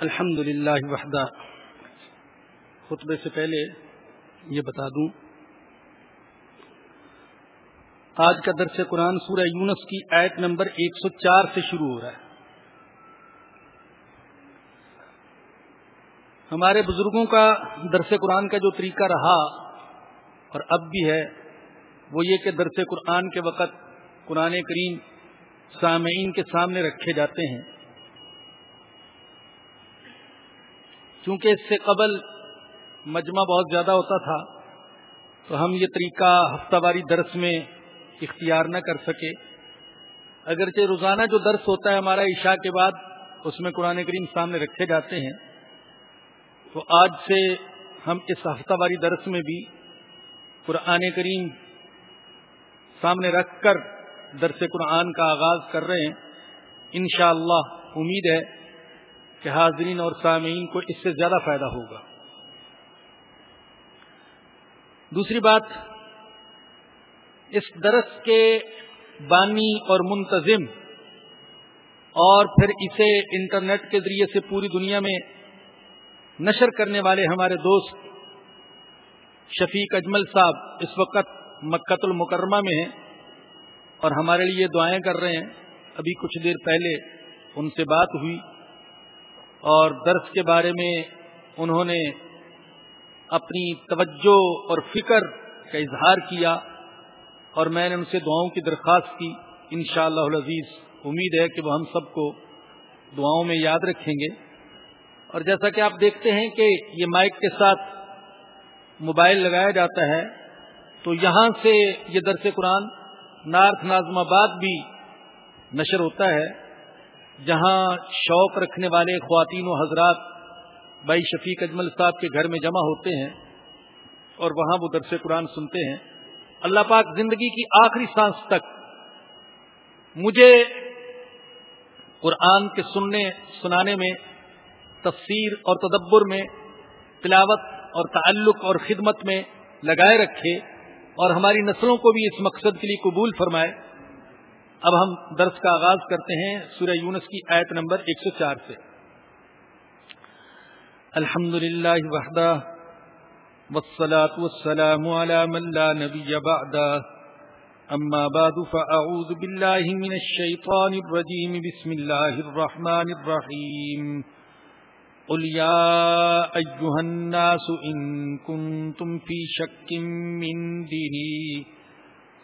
الحمد للہ وحدہ۔ خطبے سے پہلے یہ بتا دوں۔ آج کا درس قرآن سورہ یونس کی ایٹ نمبر ایک سو چار سے شروع ہو رہا ہے۔ ہمارے بزرگوں کا درس قرآن کا جو طریقہ رہا اور اب بھی ہے، وہ یہ کہ درس قرآن کے وقت قرآن کریم سامعین کے سامنے رکھے جاتے ہیں۔ چونکہ اس سے قبل مجمع بہت زیادہ ہوتا تھا، تو ہم یہ طریقہ ہفتہ واری درس میں اختیار نہ کر سکے۔ اگرچہ روزانہ جو درس ہوتا ہے ہمارا عشاء کے بعد، اس میں قرآن کریم سامنے رکھے جاتے ہیں۔ تو آج سے ہم اس ہفتہ واری درس میں بھی قرآن کریم سامنے رکھ کر درس قرآن کا آغاز کر رہے ہیں۔ انشاءاللہ اللہ امید ہے کہ حاضرین اور سامعین کو اس سے زیادہ فائدہ ہوگا۔ دوسری بات، اس درس کے بانی اور منتظم اور پھر اسے انٹرنیٹ کے ذریعے سے پوری دنیا میں نشر کرنے والے ہمارے دوست شفیق اجمل صاحب اس وقت مکت المکرمہ میں ہیں اور ہمارے لیے دعائیں کر رہے ہیں۔ ابھی کچھ دیر پہلے ان سے بات ہوئی۔ اور درس کے بارے میں انہوں نے اپنی توجہ اور فکر کا اظہار کیا اور میں نے ان سے دعاؤں کی درخواست کی۔ انشاءاللہ اللہ عزیز امید ہے کہ وہ ہم سب کو دعاؤں میں یاد رکھیں گے۔ اور جیسا کہ آپ دیکھتے ہیں کہ یہ مائک کے ساتھ موبائل لگایا جاتا ہے، تو یہاں سے یہ درس قرآن نارتھ نازم آباد بھی نشر ہوتا ہے۔ جہاں شوق رکھنے والے خواتین و حضرات بھائی شفیق اجمل صاحب کے گھر میں جمع ہوتے ہیں اور وہاں وہ درس قرآن سنتے ہیں۔ اللہ پاک زندگی کی آخری سانس تک مجھے قرآن کے سننے، سنانے میں، تفسیر اور تدبر میں، تلاوت اور تعلق اور خدمت میں لگائے رکھے اور ہماری نسلوں کو بھی اس مقصد کے لیے قبول فرمائے۔ اب ہم درس کا آغاز کرتے ہیں سورہ یونس کی آیت نمبر 104 سے۔ الحمد للہ وحدہ، والصلاة والسلام على من لا نبي بعد أما بعد فأعوذ بالله من الشيطان الرجيم بسم الله الرحمن الرحيم قل يا أيها الناس إن كنتم في شك من ديني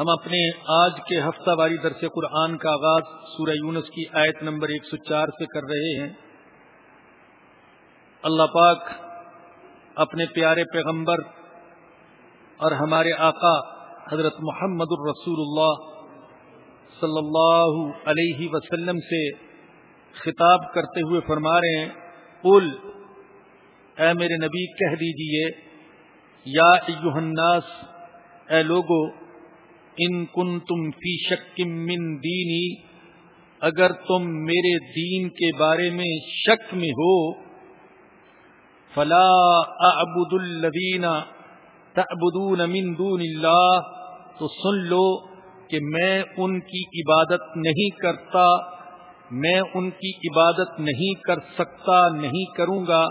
ہم اپنے آج کے ہفتہ واری درس قرآن کا آغاز سورہ یونس کی آیت نمبر ایک سو چار سے کر رہے ہیں۔ اللہ پاک اپنے پیارے پیغمبر اور ہمارے آقا حضرت محمد الرسول اللہ صلی اللہ علیہ وسلم سے خطاب کرتے ہوئے فرما رہے ہیں پل اے میرے نبی، کہہ دیجیے، یا الناس، اے لوگو ان کن تم فی شک من دینی، اگر تم میرے دین کے بارے میں شک میں ہو، فلا اعبد الذین تعبدون من دون اللہ، تو سن لو کہ میں ان کی عبادت نہیں کرتا، میں ان کی عبادت نہیں کر سکتا، نہیں کروں گا،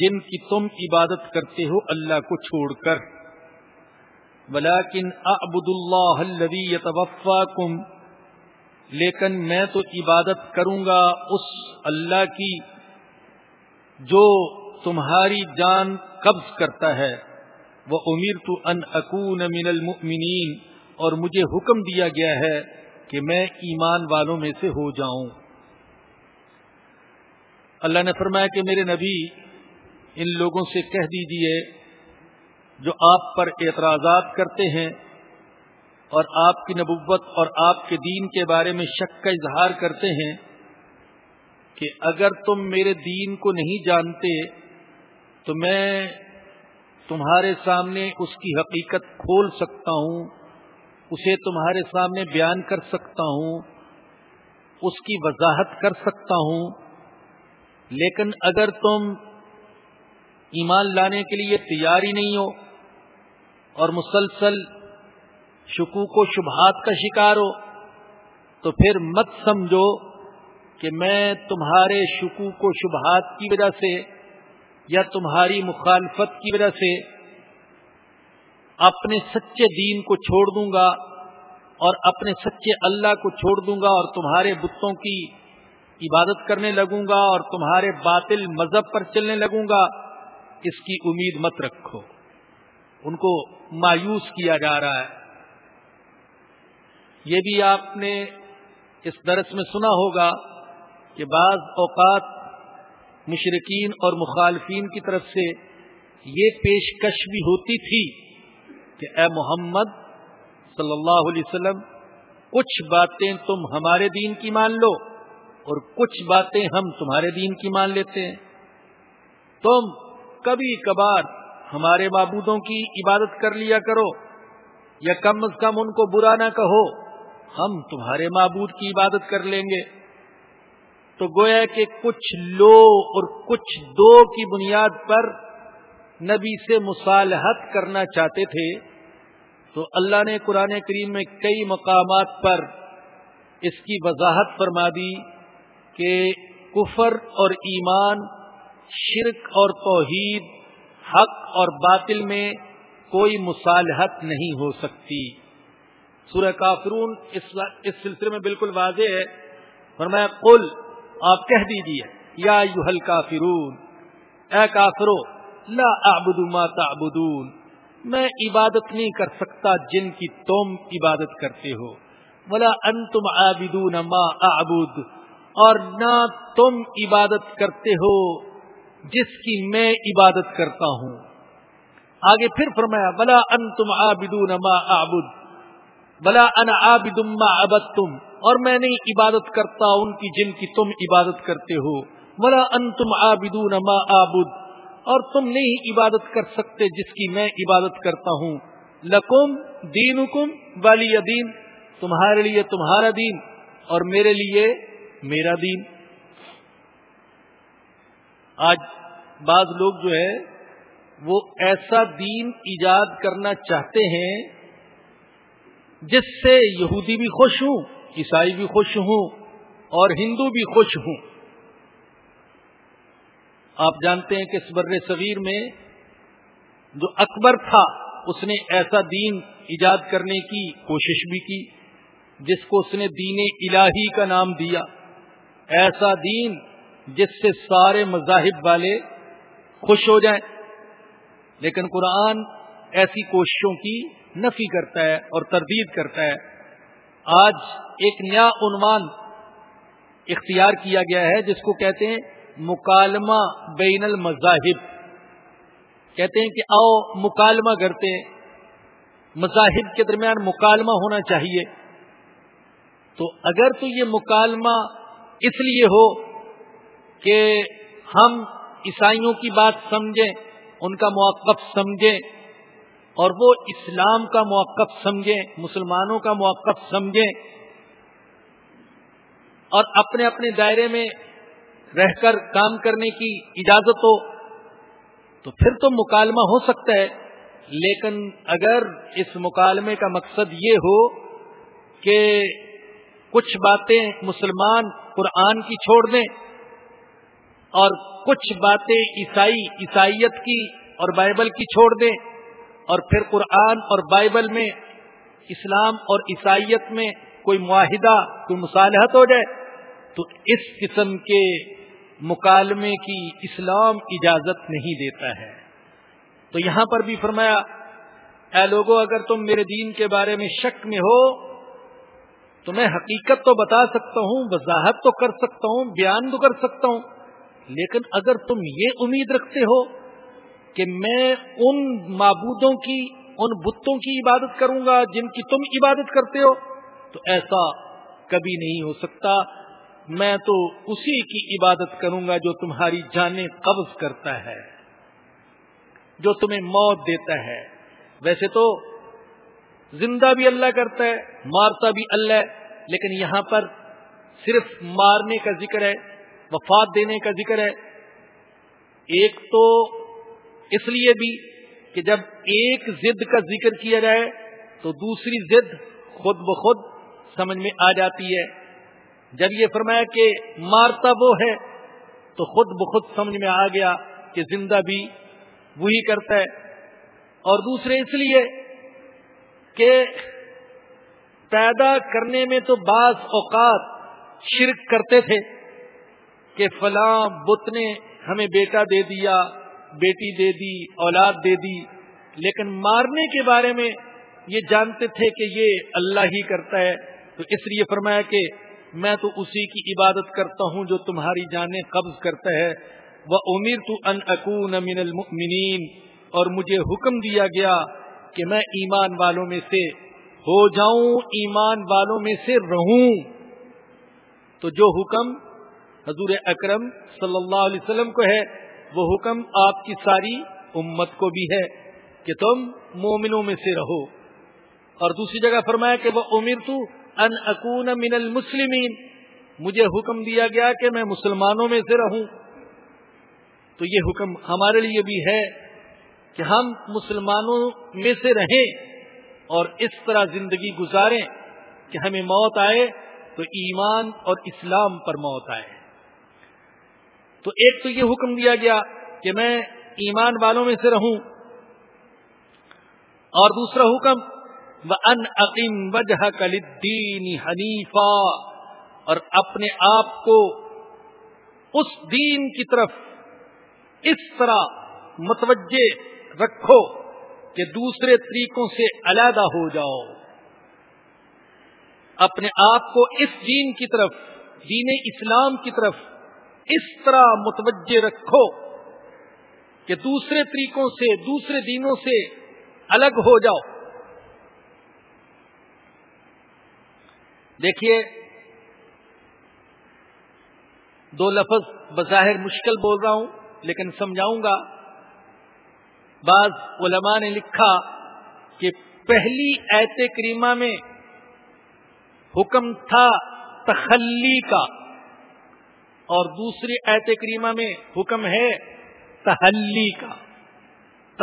جن کی تم عبادت کرتے ہو اللہ کو چھوڑ کر۔ ولیکن اعبد اللہ الذی یتوفاکم، لیکن میں تو عبادت کروں گا اس اللہ کی جو تمہاری جان قبض کرتا ہے۔ وہ امیر تو ان اکون من المؤمنین اور مجھے حکم دیا گیا ہے کہ میں ایمان والوں میں سے ہو جاؤں۔ اللہ نے فرمایا کہ میرے نبی، ان لوگوں سے کہہ دیجیے جو آپ پر اعتراضات کرتے ہیں اور آپ کی نبوت اور آپ کے دین کے بارے میں شک کا اظہار کرتے ہیں کہ اگر تم میرے دین کو نہیں جانتے تو میں تمہارے سامنے اس کی حقیقت کھول سکتا ہوں، اسے تمہارے سامنے بیان کر سکتا ہوں، اس کی وضاحت کر سکتا ہوں۔ لیکن اگر تم ایمان لانے کے لیے تیار ہی نہیں ہو اور مسلسل شکوک و شبہات کا شکار ہو، تو پھر مت سمجھو کہ میں تمہارے شکوک و شبہات کی وجہ سے یا تمہاری مخالفت کی وجہ سے اپنے سچے دین کو چھوڑ دوں گا اور اپنے سچے اللہ کو چھوڑ دوں گا اور تمہارے بتوں کی عبادت کرنے لگوں گا اور تمہارے باطل مذہب پر چلنے لگوں گا، اس کی امید مت رکھو۔ ان کو مایوس کیا جا رہا ہے۔ یہ بھی آپ نے اس درس میں سنا ہوگا کہ بعض اوقات مشرقین اور مخالفین کی طرف سے یہ پیشکش بھی ہوتی تھی کہ اے محمد صلی اللہ علیہ وسلم، کچھ باتیں تم ہمارے دین کی مان لو اور کچھ باتیں ہم تمہارے دین کی مان لیتے ہیں۔ تم کبھی کبھار ہمارے معبودوں کی عبادت کر لیا کرو یا کم از کم ان کو برا نہ کہو، ہم تمہارے معبود کی عبادت کر لیں گے۔ تو گویا کہ کچھ لو اور کچھ دو کی بنیاد پر نبی سے مصالحت کرنا چاہتے تھے، تو اللہ نے قرآن کریم میں کئی مقامات پر اس کی وضاحت فرما دی کہ کفر اور ایمان، شرک اور توحید حق اور باطل میں کوئی مصالحت نہیں ہو سکتی۔ سورہ کافرون اس سلسلے میں بالکل واضح ہے۔ فرمایا، قل، آپ کہہ دیجیے یا یوہل کافرون، اے کافرو، لا اعبد ما تعبدون، میں عبادت نہیں کر سکتا جن کی تم عبادت کرتے ہو۔ بلا انتم عابدون ما اعبد، اور نہ تم عبادت کرتے ہو۔ جس کی میں عبادت کرتا ہوں۔ آگے پھر فرمایا بلا انتم عابدون ما اعبد بلا ان ما ابد تم اور میں نہیں عبادت کرتا ان کی جن کی تم عبادت کرتے ہو۔ بلا ان تم آبدون ما آبد اور تم نہیں عبادت کر سکتے جس کی میں عبادت کرتا ہوں۔ لکم دین حکم والی دین تمہارے لیے تمہارا دین، اور میرے لیے میرا دین۔ آج بعض لوگ جو ہے، وہ ایسا دین ایجاد کرنا چاہتے ہیں جس سے یہودی بھی خوش ہوں، عیسائی بھی خوش ہوں اور ہندو بھی خوش ہوں۔ آپ جانتے ہیں کہ اس بر صغیر میں جو اکبر تھا، اس نے ایسا دین ایجاد کرنے کی کوشش بھی کی، جس کو اس نے دین الہی کا نام دیا۔ ایسا دین جس سے سارے مذاہب والے خوش ہو جائیں۔ لیکن قرآن ایسی کوششوں کی نفی کرتا ہے اور تردید کرتا ہے۔ آج ایک نیا عنوان اختیار کیا گیا ہے، جس کو کہتے ہیں مکالمہ بین المذاہب۔ کہتے ہیں کہ آؤ مکالمہ کرتے ہیں۔ مذاہب کے درمیان مکالمہ ہونا چاہیے۔ تو اگر تو یہ مکالمہ اس لیے ہو کہ ہم عیسائیوں کی بات سمجھیں، ان کا موقف سمجھیں، اور وہ اسلام کا موقف سمجھیں، مسلمانوں کا موقف سمجھیں، اور اپنے اپنے دائرے میں رہ کر کام کرنے کی اجازت ہو، تو پھر تو مکالمہ ہو سکتا ہے۔ لیکن اگر اس مکالمے کا مقصد یہ ہو کہ کچھ باتیں مسلمان قرآن کی چھوڑ دیں اور کچھ باتیں عیسائی، عیسائیت کی اور بائبل کی چھوڑ دیں اور پھر قرآن اور بائبل میں، اسلام اور عیسائیت میں کوئی معاہدہ، کوئی مصالحت ہو جائے، تو اس قسم کے مکالمے کی اسلام اجازت نہیں دیتا ہے۔ تو یہاں پر بھی فرمایا، اے لوگوں اگر تم میرے دین کے بارے میں شک میں ہو، تو میں حقیقت تو بتا سکتا ہوں، وضاحت تو کر سکتا ہوں، بیان تو کر سکتا ہوں لیکن اگر تم یہ امید رکھتے ہو کہ میں ان معبودوں کی، ان بتوں کی عبادت کروں گا جن کی تم عبادت کرتے ہو، تو ایسا کبھی نہیں ہو سکتا۔ میں تو اسی کی عبادت کروں گا جو تمہاری جانیں قبض کرتا ہے، جو تمہیں موت دیتا ہے۔ ویسے تو زندہ بھی اللہ کرتا ہے، مارتا بھی اللہ ہے، لیکن یہاں پر صرف مارنے کا ذکر ہے۔ وفات دینے کا ذکر ہے۔ ایک تو اس لیے بھی کہ جب ایک ضد کا ذکر کیا جائے تو دوسری ضد خود بخود سمجھ میں آ جاتی ہے۔ جب یہ فرمایا کہ مارتا وہ ہے تو خود بخود سمجھ میں آ گیا کہ زندہ بھی وہی کرتا ہے۔ اور دوسرے اس لیے کہ پیدا کرنے میں تو بعض اوقات شرک کرتے تھے۔ کہ فلاں بت نے ہمیں بیٹا دے دیا، بیٹی دے دی، اولاد دے دی۔ لیکن مارنے کے بارے میں یہ جانتے تھے کہ یہ اللہ ہی کرتا ہے۔ تو اس لیے فرمایا کہ میں تو اسی کی عبادت کرتا ہوں جو تمہاری جانیں قبض کرتا ہے۔ وہ امیر تو ان اکون من المؤمنین اور مجھے حکم دیا گیا کہ میں ایمان والوں میں سے ہو جاؤں، ایمان والوں میں سے رہوں۔ تو جو حکم حضور اکرم صلی اللہ علیہ وسلم کو ہے، وہ حکم آپ کی ساری امت کو بھی ہے کہ تم مومنوں میں سے رہو۔ اور دوسری جگہ فرمایا کہ وہ امیر تو ان اکون من المسلمین۔ مجھے حکم دیا گیا کہ میں مسلمانوں میں سے رہوں۔ تو یہ حکم ہمارے لیے بھی ہے کہ ہم مسلمانوں میں سے رہیں اور اس طرح زندگی گزاریں کہ ہمیں موت آئے تو ایمان اور اسلام پر موت آئے۔ تو ایک تو یہ حکم دیا گیا کہ میں ایمان والوں میں سے رہوں۔ اور دوسرا حکم ان عقیم وجہ کلدین حنیفا اور اپنے آپ کو اس دین کی طرف اس طرح متوجہ رکھو کہ دوسرے طریقوں سے علیحدہ ہو جاؤ۔ اپنے آپ کو اس دین کی طرف، دین اسلام کی طرف اس طرح متوجہ رکھو کہ دوسرے طریقوں سے، دوسرے دینوں سے الگ ہو جاؤ۔ دیکھیے، دو لفظ بظاہر مشکل بول رہا ہوں، لیکن سمجھاؤں گا۔ بعض علماء نے لکھا کہ پہلی ایت کریمہ میں حکم تھا تخلی کا۔ اور دوسری ایت کریمہ میں حکم ہے تحلی کا۔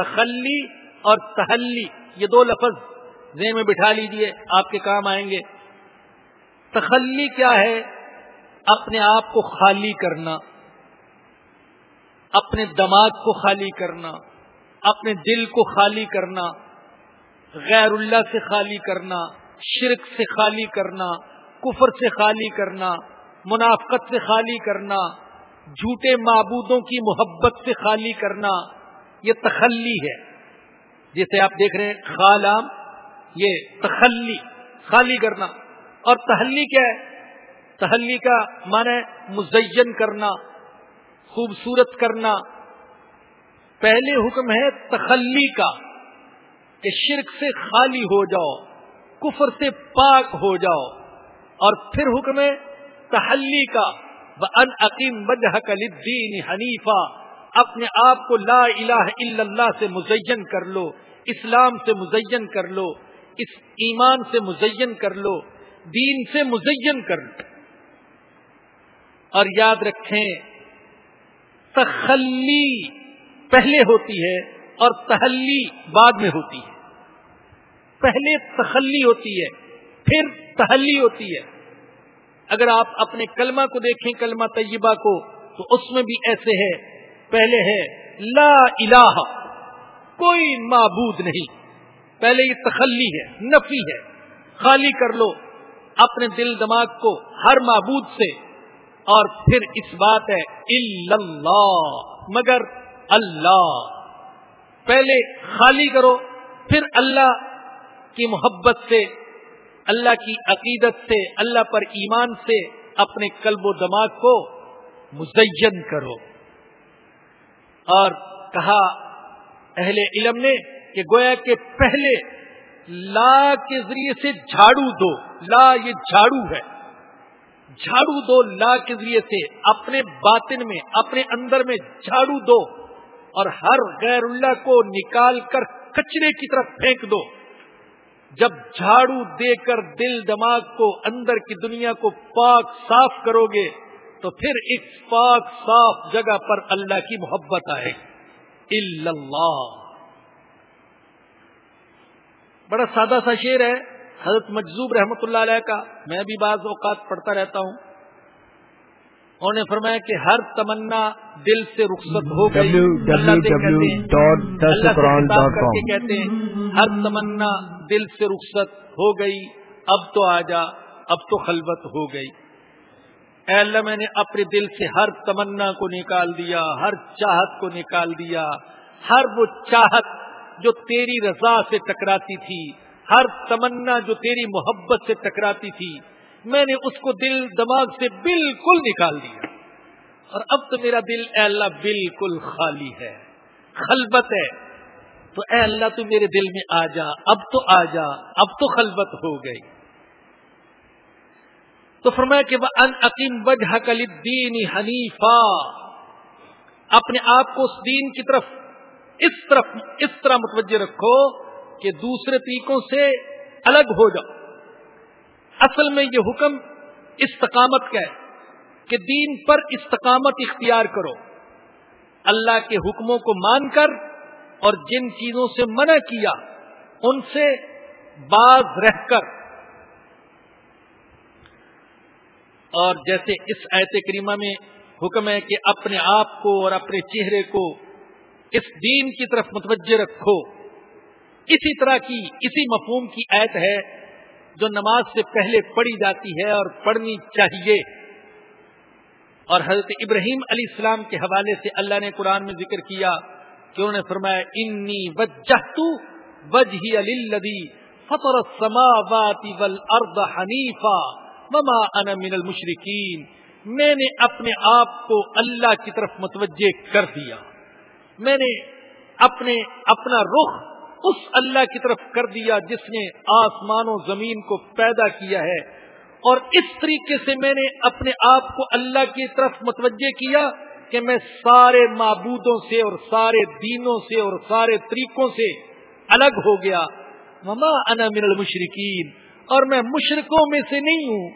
تخلی اور تحلی، یہ دو لفظ ذہن میں بٹھا لیجیے، آپ کے کام آئیں گے۔ تخلی کیا ہے؟ اپنے آپ کو خالی کرنا، اپنے دماغ کو خالی کرنا، اپنے دل کو خالی کرنا، غیر اللہ سے خالی کرنا، شرک سے خالی کرنا، کفر سے خالی کرنا منافقت سے خالی کرنا، جھوٹے معبودوں کی محبت سے خالی کرنا، یہ تخلی ہے۔ جیسے آپ دیکھ رہے ہیں، خالام، یہ تخلی، خالی کرنا۔ اور تحلی کیا ہے؟ تحلی کا معنی مزین کرنا، خوبصورت کرنا۔ پہلے حکم ہے تخلی کا، کہ شرک سے خالی ہو جاؤ، کفر سے پاک ہو جاؤ۔ اور پھر حکم ہے تحلی کا ان عقیم وجہ دین حنیفہ اپنے آپ کو لا الہ الا اللہ سے مزین کر لو، اسلام سے مزین کر لو، اس ایمان سے مزین کر لو، دین سے مزین کر لو۔ اور یاد رکھیں، تخلی پہلے ہوتی ہے اور تحلی بعد میں ہوتی ہے۔ پہلے تخلی ہوتی ہے، پھر تحلی ہوتی ہے۔ اگر آپ اپنے کلمہ کو دیکھیں، کلمہ طیبہ کو، تو اس میں بھی ایسے ہے، پہلے ہے، لا الہ، کوئی معبود نہیں۔ پہلے یہ تخلی ہے، نفی ہے۔ خالی کر لو اپنے دل دماغ کو ہر معبود سے۔ اور پھر اس بات ہے، اللہ، مگر اللہ۔ پہلے خالی کرو، پھر اللہ کی محبت سے اللہ کی عقیدت سے، اللہ پر ایمان سے اپنے قلب و دماغ کو مزین کرو۔ اور کہا اہل علم نے کہ گویا کہ پہلے لا کے ذریعے سے جھاڑو دو۔ لا یہ جھاڑو ہے۔ جھاڑو دو لا کے ذریعے سے۔ اپنے باطن میں، اپنے اندر میں جھاڑو دو۔ اور ہر غیر اللہ کو نکال کر کچرے کی طرف پھینک دو۔ جب جھاڑو دے کر دل دماغ کو اندر کی دنیا کو پاک صاف کرو گے، تو پھر اس پاک صاف جگہ پر اللہ کی محبت آئے۔ اللہ۔ بڑا سادہ سا شیر ہے۔ حضرت مجزوب رحمت اللہ علیہ کا میں بھی بعض اوقات پڑھتا رہتا ہوں۔ انہوں نے فرمایا کہ ہر تمنا دل سے رخصت ہو گئی۔ کہتے ہیں۔ ہر تمنا دل سے رخصت ہو گئی، اب تو آ جا، اب تو خلوت ہو گئی۔ اے اللہ، میں نے اپنے دل سے ہر تمنا کو نکال دیا، ہر چاہت کو نکال دیا۔ ہر وہ چاہت جو تیری رضا سے ٹکراتی تھی، ہر تمنا جو تیری محبت سے ٹکراتی تھی، میں نے اس کو دل دماغ سے بالکل نکال دیا۔ اور اب تو میرا دل، اے اللہ، بالکل خالی ہے خلبت ہے۔ تو اے اللہ تو میرے دل میں آ جا، اب تو آ جا، اب تو خلبت ہو گئی۔ تو فرمایا کہ وہ ان عقیم وجہ کلین حنیفا اپنے آپ کو اس دین کی طرف، اس طرف، اس طرح متوجہ رکھو کہ دوسرے طریقوں سے الگ ہو جاؤ۔ اصل میں یہ حکم استقامت کا ہے کہ دین پر استقامت اختیار کرو۔ اللہ کے حکموں کو مان کر اور جن چیزوں سے منع کیا، ان سے باز رہ کر۔ اور جیسے اس ایت کریمہ میں حکم ہے کہ اپنے آپ کو اور اپنے چہرے کو اس دین کی طرف متوجہ رکھو۔ اسی طرح کی، اسی مفہوم کی ایت ہے جو نماز سے پہلے پڑھی جاتی ہے اور پڑھنی چاہیے۔ اور حضرت ابراہیم علیہ السلام کے حوالے سے اللہ نے قرآن میں ذکر کیا کہ انہوں نے فرمایا، انی وجہ وجہ علی فطر السماوات والارض حنیفا وما انا من المشرکین. میں نے اپنے آپ کو اللہ کی طرف متوجہ کر دیا۔ میں نے اپنے اپنا رخ اس اللہ کی طرف کر دیا جس نے آسمان و زمین کو پیدا کیا ہے۔ اور اس طریقے سے میں نے اپنے آپ کو اللہ کی طرف متوجہ کیا۔ کہ میں سارے معبودوں سے اور سارے دینوں سے اور سارے طریقوں سے الگ ہو گیا۔ مما انا من المشرقین اور میں مشرقوں میں سے نہیں ہوں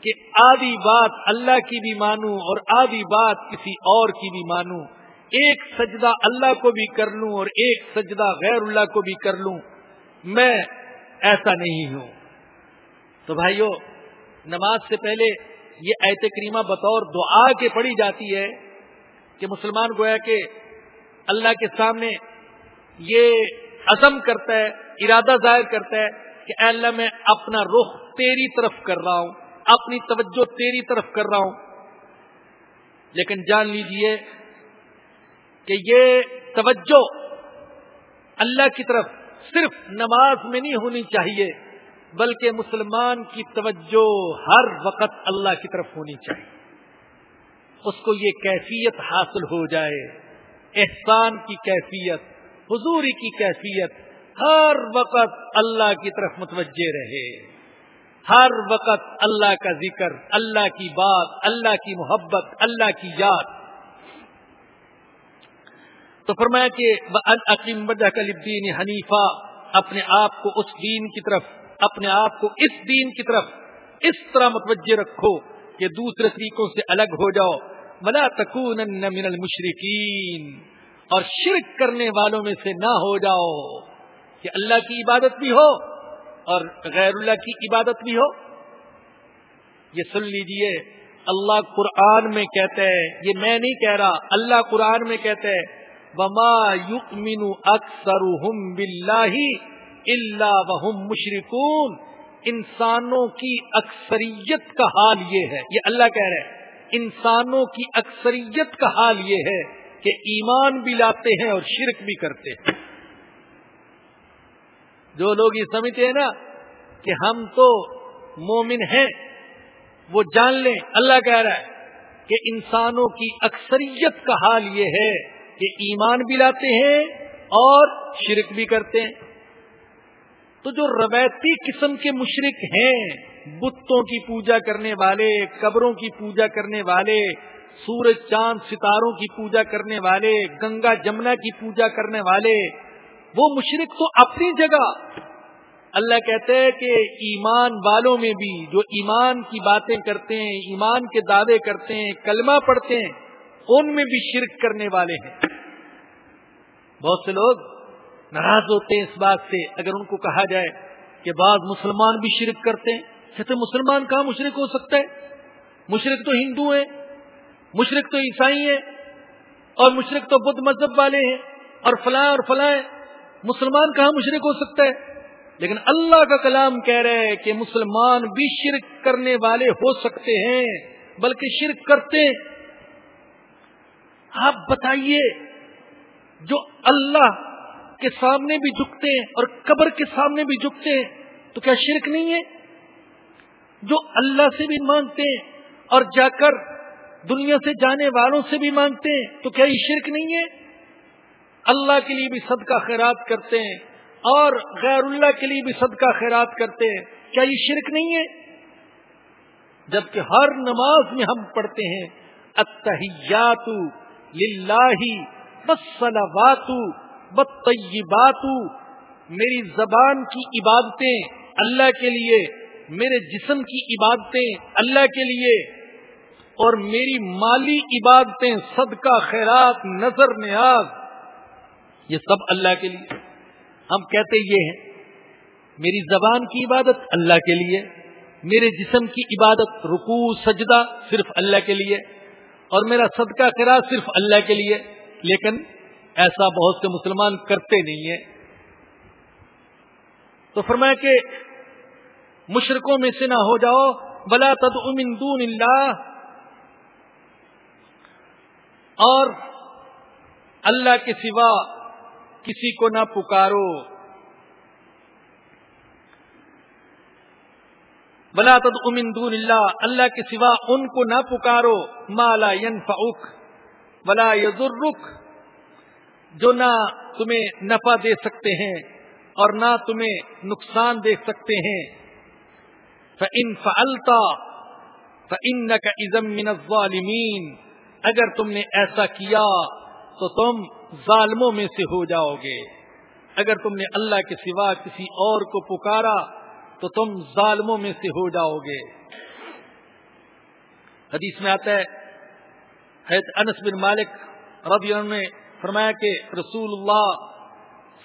کہ آدھی بات اللہ کی بھی مانوں اور آدھی بات کسی اور کی بھی مانوں۔ ایک سجدہ اللہ کو بھی کر لوں اور ایک سجدہ غیر اللہ کو بھی کر لوں۔ میں ایسا نہیں ہوں۔ تو بھائیو، نماز سے پہلے یہ ایت کریمہ بطور دعا کے پڑھی جاتی ہے۔ کہ مسلمان گویا کہ اللہ کے سامنے یہ عزم کرتا ہے، ارادہ ظاہر کرتا ہے کہ اے اللہ میں اپنا رخ تیری طرف کر رہا ہوں، اپنی توجہ تیری طرف کر رہا ہوں۔ لیکن جان لیجیے کہ یہ توجہ اللہ کی طرف صرف نماز میں نہیں ہونی چاہیے، بلکہ مسلمان کی توجہ ہر وقت اللہ کی طرف ہونی چاہیے۔ اس کو یہ کیفیت حاصل ہو جائے۔ احسان کی کیفیت، حضوری کی کیفیت۔ ہر وقت اللہ کی طرف متوجہ رہے۔ ہر وقت اللہ کا ذکر، اللہ کی بات، اللہ کی محبت، اللہ کی یاد۔ تو فرمایا کہ عقیم وجہ کلدین حنیفہ اپنے آپ کو اس دین کی طرف، اپنے آپ کو اس دین کی طرف اس طرح متوجہ رکھو۔ کہ دوسرے طریقوں سے الگ ہو جاؤ۔ ملا تکون من المشرقین اور شرک کرنے والوں میں سے نہ ہو جاؤ کہ اللہ کی عبادت بھی ہو اور غیر اللہ کی عبادت بھی ہو۔ یہ سن لیجیے، اللہ قرآن میں کہتے ہیں یہ میں نہیں کہہ رہا، اللہ قرآن میں کہتے ہیں وما یؤمن اکثرهم باللہ الا وهم مشرکون انسانوں کی اکثریت کا حال یہ ہے۔ یہ اللہ کہہ رہے ہیں انسانوں کی اکثریت کا حال یہ ہے کہ ایمان بھی لاتے ہیں اور شرک بھی کرتے ہیں۔ جو لوگ یہ سمجھتے ہیں نا کہ ہم تو مومن ہیں، وہ جان لیں۔ اللہ کہہ رہا ہے کہ انسانوں کی اکثریت کا حال یہ ہے کہ ایمان بھی لاتے ہیں اور شرک بھی کرتے ہیں۔ تو جو روایتی قسم کے مشرق ہیں، بتوں کی پوجا کرنے والے، قبروں کی پوجا کرنے والے، سورج، چاند، ستاروں کی پوجا کرنے والے، گنگا، جمنا کی پوجا کرنے والے، وہ مشرق تو اپنی جگہ۔ اللہ کہتے ہیں کہ ایمان والوں میں بھی جو ایمان کی باتیں کرتے ہیں، ایمان کے دعوے کرتے ہیں، کلمہ پڑھتے ہیں، ان میں بھی شرک کرنے والے ہیں۔ بہت سے لوگ ناراض ہوتے ہیں اس بات سے، اگر ان کو کہا جائے کہ بعض مسلمان بھی شرک کرتے ہیں کہتے مسلمان کہاں مشرق ہو سکتا ہے؟ مشرق تو ہندو ہیں مشرق تو عیسائی ہیں، اور مشرق تو بدھ مذہب والے ہیں، اور فلاں اور فلاں مسلمان کہاں مشرق ہو سکتا ہے؟ لیکن اللہ کا کلام کہہ رہے ہیں کہ مسلمان بھی شرک کرنے والے ہو سکتے ہیں، بلکہ شرک کرتے آپ بتائیے، جو اللہ کے سامنے بھی جھکتے ہیں اور قبر کے سامنے بھی جھکتے ہیں، تو کیا شرک نہیں ہے؟ جو اللہ سے بھی مانگتے ہیں اور جا کر دنیا سے جانے والوں سے بھی مانگتے ہیں، تو کیا یہ شرک نہیں ہے؟ اللہ کے لیے بھی صدقہ خیرات کرتے ہیں اور غیر اللہ کے لیے بھی صدقہ خیرات کرتے ہیں، کیا یہ شرک نہیں ہے؟ جبکہ ہر نماز میں ہم پڑھتے ہیں اتحیات للہ بسلوات بطیبات میری زبان کی عبادتیں اللہ کے لیے، میرے جسم کی عبادتیں اللہ کے لیے، اور میری مالی عبادتیں، صدقہ، خیرات، نظر، نیاز، یہ سب اللہ کے لیے۔ ہم کہتے یہ ہیں، میری زبان کی عبادت اللہ کے لیے، میرے جسم کی عبادت رکوع، سجدہ صرف اللہ کے لیے، اور میرا صدقہ کرا صرف اللہ کے لیے۔ لیکن ایسا بہت سے مسلمان کرتے نہیں ہیں۔ تو فرمایا کہ مشرقوں میں سے نہ ہو جاؤ۔ بلا تد امن دون اللہ اور اللہ کے سوا کسی کو نہ پکارو۔ بلا تد امن دون اللہ اللہ کے سوا ان کو نہ پکارو۔ مالا ينفعك ولا يضرك۔ جو نہ تمہیں نفع دے سکتے ہیں اور نہ تمہیں نقصان دے سکتے ہیں۔ فَإِن فَعَلْتَ فَإِنَّكَ إِذًا مِّنَ الظَّالِمِينَ۔ اگر تم نے ایسا کیا تو تم ظالموں میں سے ہو جاؤ گے۔ اگر تم نے اللہ کے سوا کسی اور کو پکارا تو تم ظالموں میں سے ہو جاؤ گے۔ حدیث میں آتا ہے حید انس بن مالک رضی اللہ نے فرمایا کہ رسول اللہ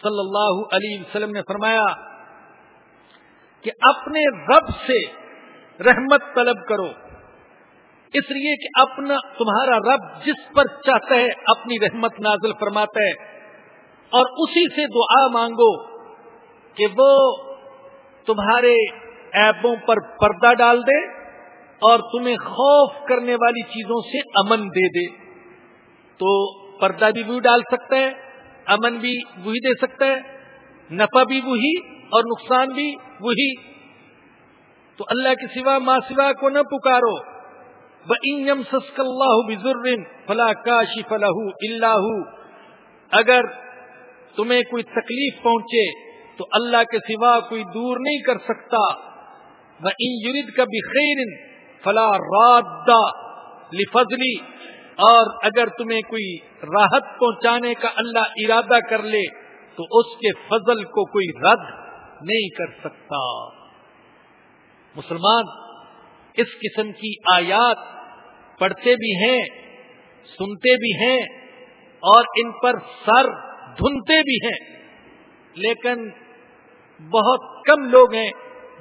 صلی اللہ علیہ وسلم نے فرمایا کہ اپنے رب سے رحمت طلب کرو۔ اس لیے کہ اپنا تمہارا رب جس پر چاہتا ہے اپنی رحمت نازل فرماتا ہے۔ اور اسی سے دعا مانگو کہ وہ تمہارے ایبوں پر پردہ ڈال دے اور تمہیں خوف کرنے والی چیزوں سے امن دے دے۔ تو پردہ بھی وہی ڈال سکتا ہے امن بھی وہی دے سکتا ہے نفع بھی وہی اور نقصان بھی وہی۔ تو اللہ کے سوا ماں سوا کو نہ پکارو۔ فلا کاشف له اللہ اگر تمہیں کوئی تکلیف پہنچے، تو اللہ کے سوا کوئی دور نہیں کر سکتا۔ وہ ان یورید کا بھی خیر فلا راد لفضلی اور اگر تمہیں کوئی راحت پہنچانے کا اللہ ارادہ کر لے، تو اس کے فضل کو کوئی رد نہیں کر سکتا۔ مسلمان، اس قسم کی آیات پڑھتے بھی ہیں، سنتے بھی ہیں، اور ان پر سر دھنتے بھی ہیں۔ لیکن بہت کم لوگ ہیں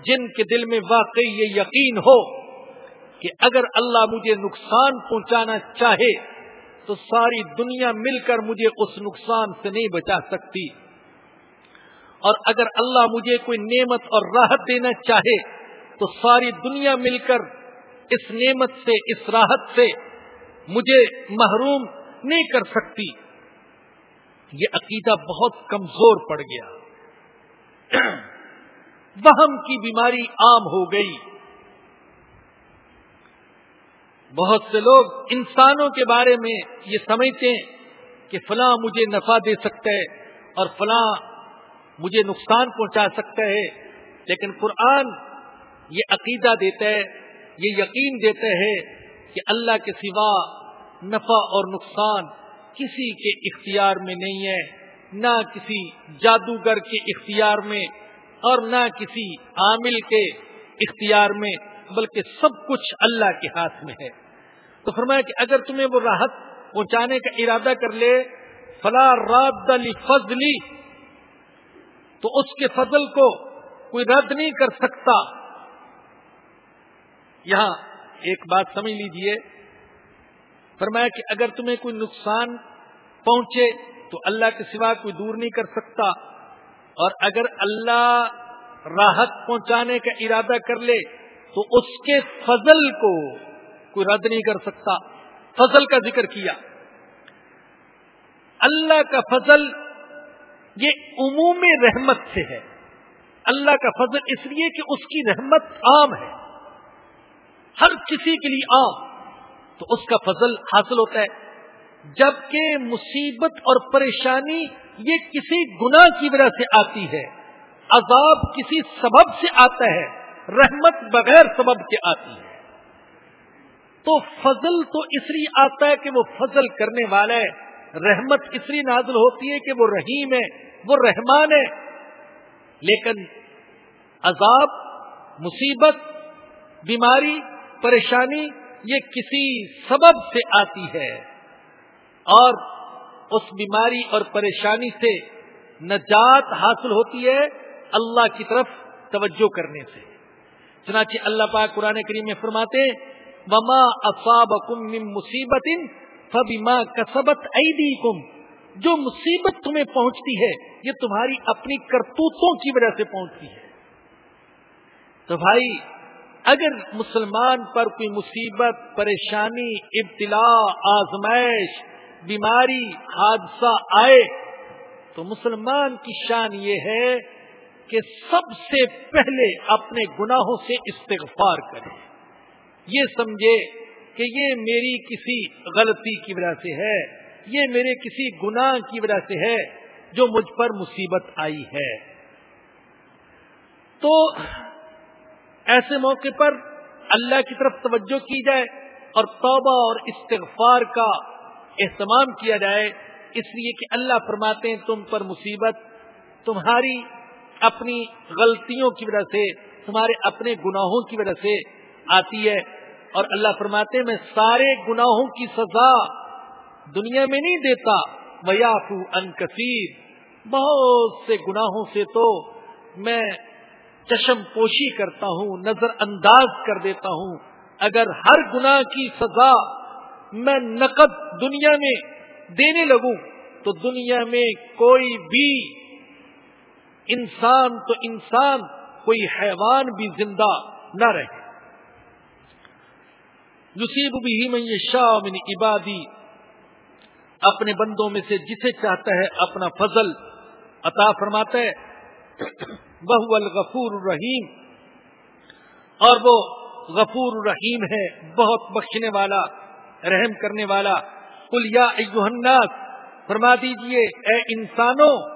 جن کے دل میں واقعی یہ یقین ہو کہ اگر اللہ مجھے نقصان پہنچانا چاہے تو ساری دنیا مل کر مجھے اس نقصان سے نہیں بچا سکتی۔ اور اگر اللہ مجھے کوئی نعمت اور راحت دینا چاہے تو ساری دنیا مل کر اس نعمت سے، اس راحت سے مجھے محروم نہیں کر سکتی۔ یہ عقیدہ بہت کمزور پڑ گیا۔ وہم کی بیماری عام ہو گئی۔ بہت سے لوگ انسانوں کے بارے میں یہ سمجھتے ہیں کہ فلاں مجھے نفع دے سکتا ہے اور فلاں مجھے نقصان پہنچا سکتا ہے، لیکن قرآن یہ عقیدہ دیتا ہے، یہ یقین دیتے ہیں کہ اللہ کے سوا نفع اور نقصان کسی کے اختیار میں نہیں ہے، نہ کسی جادوگر کے اختیار میں اور نہ کسی عامل کے اختیار میں، بلکہ سب کچھ اللہ کے ہاتھ میں ہے۔ تو فرمایا کہ اگر تمہیں وہ راحت پہنچانے کا ارادہ کر لے، فلا راد فضلی تو اس کے فضل کو کوئی رد نہیں کر سکتا۔ یہاں ایک بات سمجھ لیجیے فرمایا کہ اگر تمہیں کوئی نقصان پہنچے تو اللہ کے سوا کوئی دور نہیں کر سکتا۔ اور اگر اللہ راحت پہنچانے کا ارادہ کر لے تو اس کے فضل کو کوئی رد نہیں کر سکتا۔ فضل کا ذکر کیا۔ اللہ کا فضل یہ عموم رحمت سے ہے۔ اللہ کا فضل اس لیے کہ اس کی رحمت عام ہے۔ ہر کسی کے لیے عام۔ تو اس کا فضل حاصل ہوتا ہے۔ جبکہ مصیبت اور پریشانی یہ کسی گناہ کی وجہ سے آتی ہے۔ عذاب کسی سبب سے آتا ہے۔ رحمت بغیر سبب کے آتی ہے۔ تو فضل تو اس لیے آتا ہے کہ وہ فضل کرنے والا ہے۔ رحمت اس لیے نازل ہوتی ہے کہ وہ رحیم ہے، وہ رحمان ہے۔ لیکن عذاب، مصیبت، بیماری، پریشانی یہ کسی سبب سے آتی ہے۔ اور اس بیماری اور پریشانی سے نجات حاصل ہوتی ہے اللہ کی طرف توجہ کرنے سے۔ چنانچہ اللہ پاک قرآن کریم میں فرماتے وما اصابکم من مصیبت فبما کسبت ایدیکم جو مصیبت تمہیں پہنچتی ہے، یہ تمہاری اپنی کرتوتوں کی وجہ سے پہنچتی ہے۔ تو بھائی، اگر مسلمان پر کوئی مصیبت، پریشانی ابتلا آزمائش، بیماری، حادثہ آئے، تو مسلمان کی شان یہ ہے کہ سب سے پہلے اپنے گناہوں سے استغفار کرے۔ یہ سمجھے کہ یہ میری کسی غلطی کی وجہ سے ہے، یہ میرے کسی گناہ کی وجہ سے ہے جو مجھ پر مصیبت آئی ہے۔ تو ایسے موقع پر اللہ کی طرف توجہ کی جائے اور توبہ اور استغفار کا اہتمام کیا جائے، اس لیے کہ اللہ فرماتے ہیں، تم پر مصیبت تمہاری اپنی غلطیوں کی وجہ سے، تمہارے اپنے گناہوں کی وجہ سے آتی ہے اور اللہ فرماتے میں سارے گناہوں کی سزا دنیا میں نہیں دیتا ویافو ان کثیر بہت سے گناہوں سے تو میں چشم پوشی کرتا ہوں، نظر انداز کر دیتا ہوں۔ اگر ہر گناہ کی سزا میں نقد دنیا میں دینے لگوں، تو دنیا میں کوئی بھی انسان تو انسان، کوئی حیوان بھی زندہ نہ رہے۔ نصیب بھی میں شاہ من عبادی۔ اپنے بندوں میں سے جسے چاہتا ہے اپنا فضل عطا فرماتا ہے۔ بہو الغفور الرحیم۔ اور وہ غفور الرحیم ہے، بہت بخشنے والا، رحم کرنے والا۔ کل یا الناس، فرما دیجیے، اے انسانوں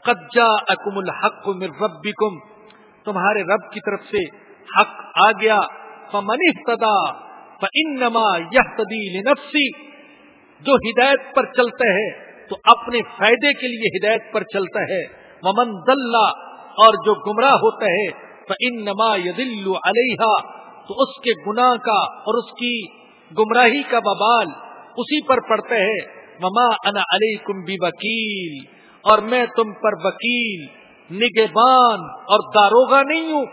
قجا اکم الحق من ربکم۔ تمہارے رب کی طرف سے حق آ گیا۔ فمن اهتدى فانما يهتدي لنفسه۔ جو ہدایت پر چلتا ہے، تو اپنے فائدے کے لیے ہدایت پر چلتا ہے۔ ومن ضل، اور جو گمراہ ہوتا ہے فانما يدل عليها۔ تو اس کے گناہ کا اور اس کی گمراہی کا ببال اسی پر پڑتا ہے۔ وما انا علیکم بوکیل اور میں تم پر وکیل نگبان اور داروگا نہیں ہوں۔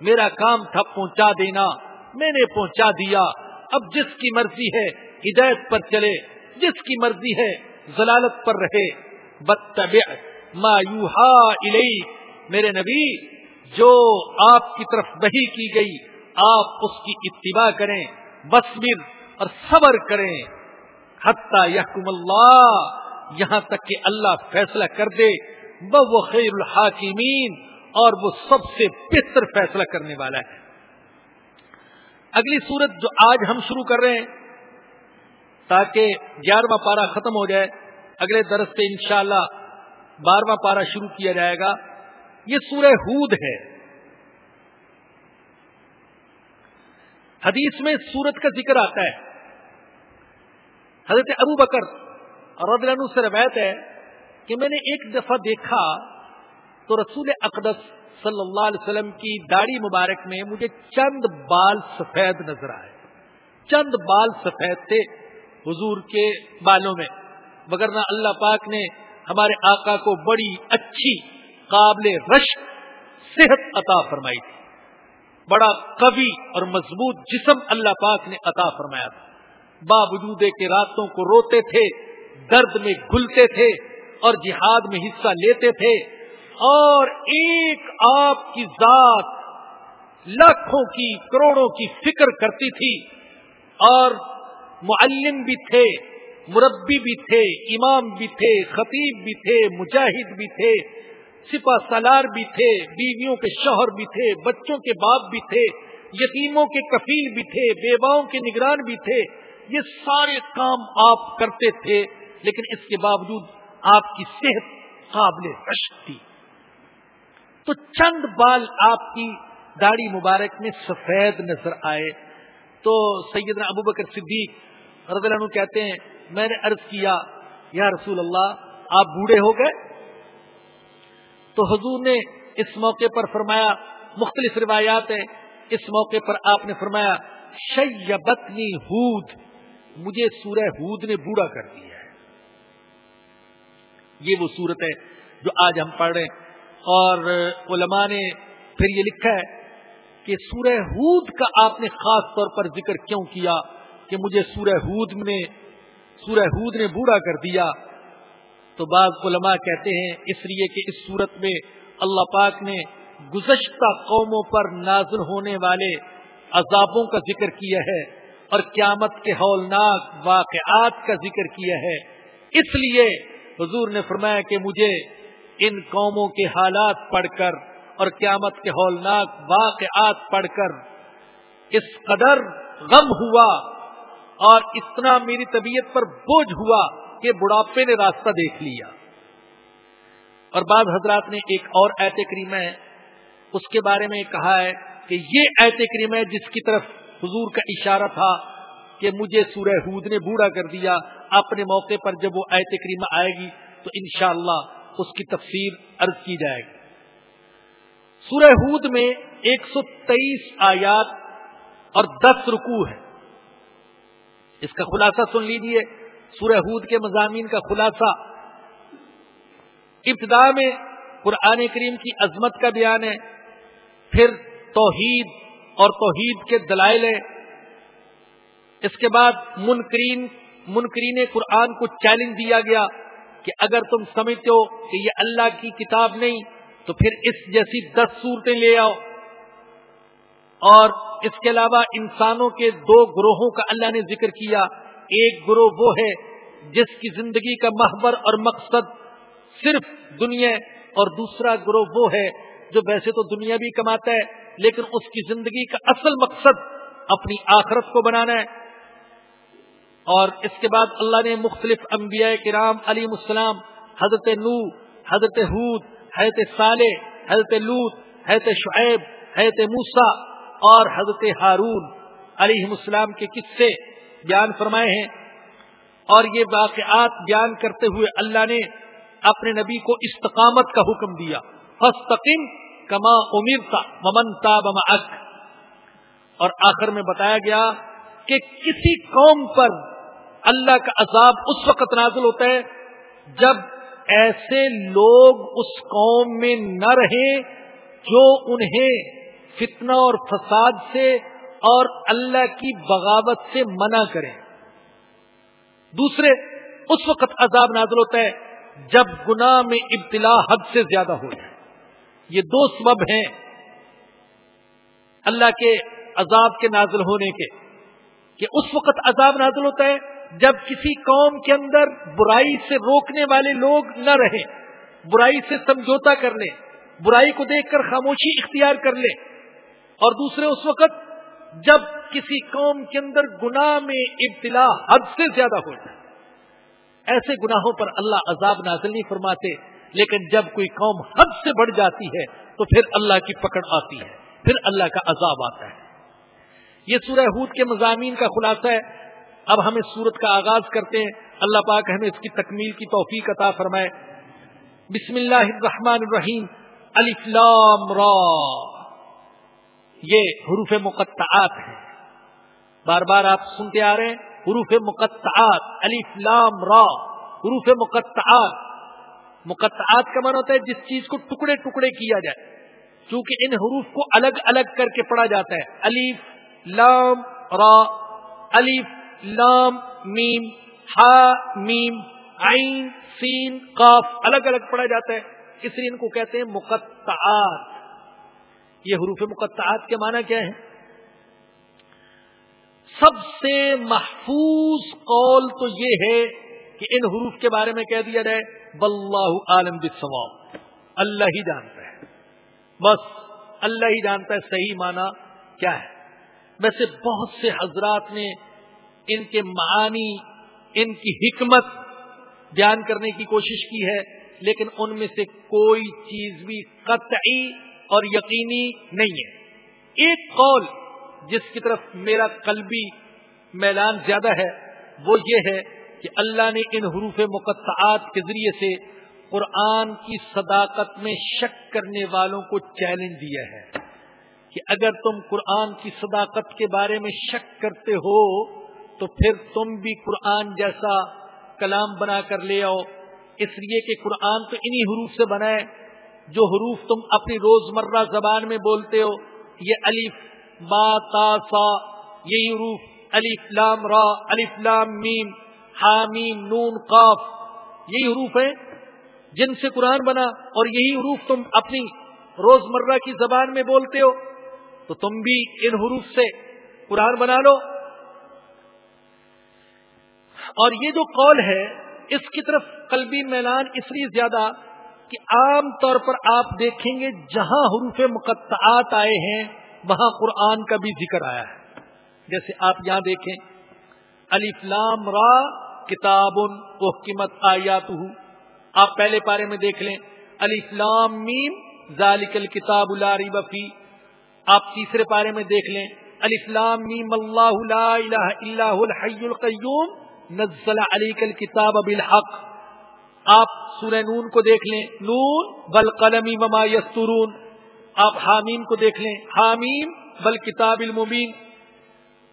میرا کام تھا پہنچا دینا۔ میں نے پہنچا دیا۔ اب جس کی مرضی ہے، ہدایت پر چلے۔ جس کی مرضی ہے، ضلالت پر رہے۔ ما یوہا الی میرے نبی، جو آپ کی طرف وہی کی گئی، آپ اس کی اتباع کریں بسمر اور صبر کریں۔ حتی یحکم اللہ یہاں تک کہ اللہ فیصلہ کر دے۔ وہ خیر الحاکمین اور وہ سب سے بہتر فیصلہ کرنے والا ہے۔ اگلی صورت جو آج ہم شروع کر رہے ہیں، تاکہ گیارہواں پارا ختم ہو جائے، اگلے درس سے انشاءاللہ اللہ بارہواں پارا شروع کیا جائے گا۔ یہ سورہ ہود ہے۔ حدیث میں سورت کا ذکر آتا ہے۔ حضرت ابو بکر رضی اللہ عنہ سے روایت ہے کہ میں نے ایک دفعہ دیکھا تو رسول اقدس صلی اللہ علیہ وسلم کی داڑھی مبارک میں مجھے چند بال سفید نظر آئے۔ چند بال سفید تھے حضور کے بالوں میں۔ وغیرہ اللہ پاک نے ہمارے آقا کو بڑی اچھی قابل رش صحت عطا فرمائی تھی۔ بڑا قوی اور مضبوط جسم اللہ پاک نے عطا فرمایا تھا۔ باوجود کے راتوں کو روتے تھے، درد میں گلتے تھے اور جہاد میں حصہ لیتے تھے اور ایک آپ کی ذات لاکھوں کی، کروڑوں کی فکر کرتی تھی اور معلم بھی تھے، مربی بھی تھے، امام بھی تھے، خطیب بھی تھے، مجاہد بھی تھے سپا سالار بھی تھے، بیویوں کے شوہر بھی تھے، بچوں کے باپ بھی تھے، یتیموں کے کفیل بھی تھے، بیواؤں کے نگران بھی تھے۔ یہ سارے کام آپ کرتے تھے، لیکن اس کے باوجود آپ کی صحت قابل رشک تھی۔ تو چند بال آپ کی داڑھی مبارک میں سفید نظر آئے۔ تو سیدنا ابو بکر صدیق رضی اللہ عنہ کہتے ہیں، میں نے عرض کیا، یا رسول اللہ، آپ بوڑھے ہو گئے؟ تو حضور نے اس موقع پر فرمایا، مختلف روایات ہیں، اس موقع پر آپ نے فرمایا، شیبتنی ہود، مجھے سورہ ہود نے بوڑھا کر دیا ہے۔ یہ وہ صورت ہے جو آج ہم پڑھ رہے ہیں۔ اور علماء نے پھر یہ لکھا ہے کہ سورہ ہود کا آپ نے خاص طور پر ذکر کیوں کیا کہ مجھے سورہ ہود نے سورہ ہود نے بوڑھا کر دیا؟ تو بعض علماء کہتے ہیں اس لیے کہ اس صورت میں اللہ پاک نے گزشتہ قوموں پر نازل ہونے والے عذابوں کا ذکر کیا ہے اور قیامت کے ہولناک واقعات کا ذکر کیا ہے۔ اس لیے حضور نے فرمایا کہ مجھے ان قوموں کے حالات پڑھ کر اور قیامت کے ہولناک واقعات پڑھ کر اس قدر غم ہوا اور اتنا میری طبیعت پر بوجھ ہوا کہ بڑھاپے نے راستہ دیکھ لیا۔ اور بعض حضرات نے ایک اور ایت کریم ہے اس کے بارے میں کہا ہے کہ یہ ایت کریم ہے جس کی طرف حضور کا اشارہ تھا کہ مجھے سورہ ہود نے بوڑھا کر دیا، اپنے موقع پر جب وہ ایت کریمہ آئے گی تو انشاءاللہ اس کی تفسیر عرض کی جائے گی۔ سورہ ہود میں ایک سو تیئیس آیات اور دس رکوع ہے اس کا خلاصہ سن لیجیے سورہ ہود کے مضامین کا خلاصہ۔ ابتدا میں قرآن کریم کی عظمت کا بیان ہے۔ پھر توحید اور توحید کے دلائل ہیں۔ اس کے بعد منکرین منکرین قرآن کو چیلنج دیا گیا۔ کہ اگر تم سمجھتے ہو کہ یہ اللہ کی کتاب نہیں، تو پھر اس جیسی دس صورتیں لے آؤ۔ اور اس کے علاوہ انسانوں کے دو گروہوں کا اللہ نے ذکر کیا۔ ایک گروہ وہ ہے جس کی زندگی کا محور اور مقصد صرف دنیا اور دوسرا گروہ وہ ہے جو ویسے تو دنیا بھی کماتا ہے، لیکن اس کی زندگی کا اصل مقصد اپنی آخرت کو بنانا ہے۔ اور اس کے بعد اللہ نے مختلف انبیاء کرام علی السلام، حضرت نو حضرت حود حضرت صالح، حضرت لوت حضرت شعیب، حضرت موسا اور حضرت ہارون علیہ السلام کے قصے بیان فرمائے ہیں۔ اور یہ واقعات بیان کرتے ہوئے اللہ نے اپنے نبی کو استقامت کا حکم دیا۔ فستقم کما امیر ممن تاب اور آخر میں بتایا گیا کہ کسی قوم پر اللہ کا عذاب اس وقت نازل ہوتا ہے جب ایسے لوگ اس قوم میں نہ رہے جو انہیں فتنہ اور فساد سے اور اللہ کی بغاوت سے منع کریں۔ دوسرے، اس وقت عذاب نازل ہوتا ہے جب گناہ میں ابتلا حد سے زیادہ ہو جائے۔ یہ دو سبب ہیں اللہ کے عذاب کے نازل ہونے کے کہ اس وقت عذاب نازل ہوتا ہے جب کسی قوم کے اندر برائی سے روکنے والے لوگ نہ رہیں، برائی سے سمجھوتا کر لیں، برائی کو دیکھ کر خاموشی اختیار کر لیں۔ اور دوسرے اس وقت جب کسی قوم کے اندر گناہ میں ابتلا حد سے زیادہ ہو جائے۔ ایسے گناہوں پر اللہ عذاب نازل نہیں فرماتے، لیکن جب کوئی قوم حد سے بڑھ جاتی ہے تو پھر اللہ کی پکڑ آتی ہے، پھر اللہ کا عذاب آتا ہے۔ یہ سورہ ہود کے مضامین کا خلاصہ ہے۔ اب ہم اس صورت کا آغاز کرتے ہیں۔ اللہ پاک ہمیں اس کی تکمیل کی توفیق عطا فرمائے۔ بسم اللہ الرحمن الرحیم۔ الفلام را۔ یہ حروف مقطعات ہیں۔ بار بار آپ سنتے آ رہے ہیں۔ حروف مقطعات۔ الفلام را۔ حروف مقطعات۔ مقطعات کا من ہوتا ہے جس چیز کو ٹکڑے ٹکڑے کیا جائے۔ چونکہ ان حروف کو الگ الگ کر کے پڑھا جاتا ہے۔ الف لام را۔ الف لام، میم، ہا، میم، عین، سین، قاف، الگ الگ پڑھا جاتا ہے اس لیے ان کو کہتے ہیں مقطعات۔ یہ حروف مقطعات کے معنی کیا ہے سب سے محفوظ قول تو یہ ہے کہ ان حروف کے بارے میں کہہ دیا جائے، واللہ عالم بالصواب۔ اللہ ہی جانتا ہے۔ بس، اللہ ہی جانتا ہے صحیح معنی کیا ہے۔ ویسے بہت سے حضرات نے ان کے معانی، ان کی حکمت بیان کرنے کی کوشش کی ہے، لیکن ان میں سے کوئی چیز بھی قطعی اور یقینی نہیں ہے۔ ایک قول جس کی طرف میرا قلبی میلان زیادہ ہے، وہ یہ ہے کہ اللہ نے ان حروف مقطعات کے ذریعے سے قرآن کی صداقت میں شک کرنے والوں کو چیلنج دیا ہے کہ اگر تم قرآن کی صداقت کے بارے میں شک کرتے ہو تو پھر تم بھی قرآن جیسا کلام بنا کر لے آؤ۔ اس لیے کہ قرآن تو انہی حروف سے بنا ہے جو حروف تم اپنی روزمرہ زبان میں بولتے ہو۔ یہ الف با تا، سا، یہی حروف۔ الف، لام، را، الف، لام، میم حامیم نون، قاف۔ یہی حروف ہیں جن سے قرآن بنا۔ اور یہی حروف تم اپنی روزمرہ کی زبان میں بولتے ہو۔ تو تم بھی ان حروف سے قرآن بنا لو۔ اور یہ جو قول ہے، اس کی طرف قلبی میلان اس لیے زیادہ کہ عام طور پر آپ دیکھیں گے، جہاں حروف مقطعات آئے ہیں، وہاں قرآن کا بھی ذکر آیا ہے۔ جیسے آپ یہاں دیکھیں علی فلام را کتاب حکمت آیات آپ پہلے پارے میں دیکھ لیں علی فلام میم ذالک الکتاب الاری بفی آپ تیسرے پارے میں دیکھ لیں علی فلام میم اللہ لا الہ الا الحی القیوم۔ نزل علیک الکتاب بالحق۔ آپ سورہ نون کو دیکھ لیں۔ نون، بل قلمی مما یسترون۔ آپ حامیم کو دیکھ لیں۔ حامیم، بل کتاب المبین۔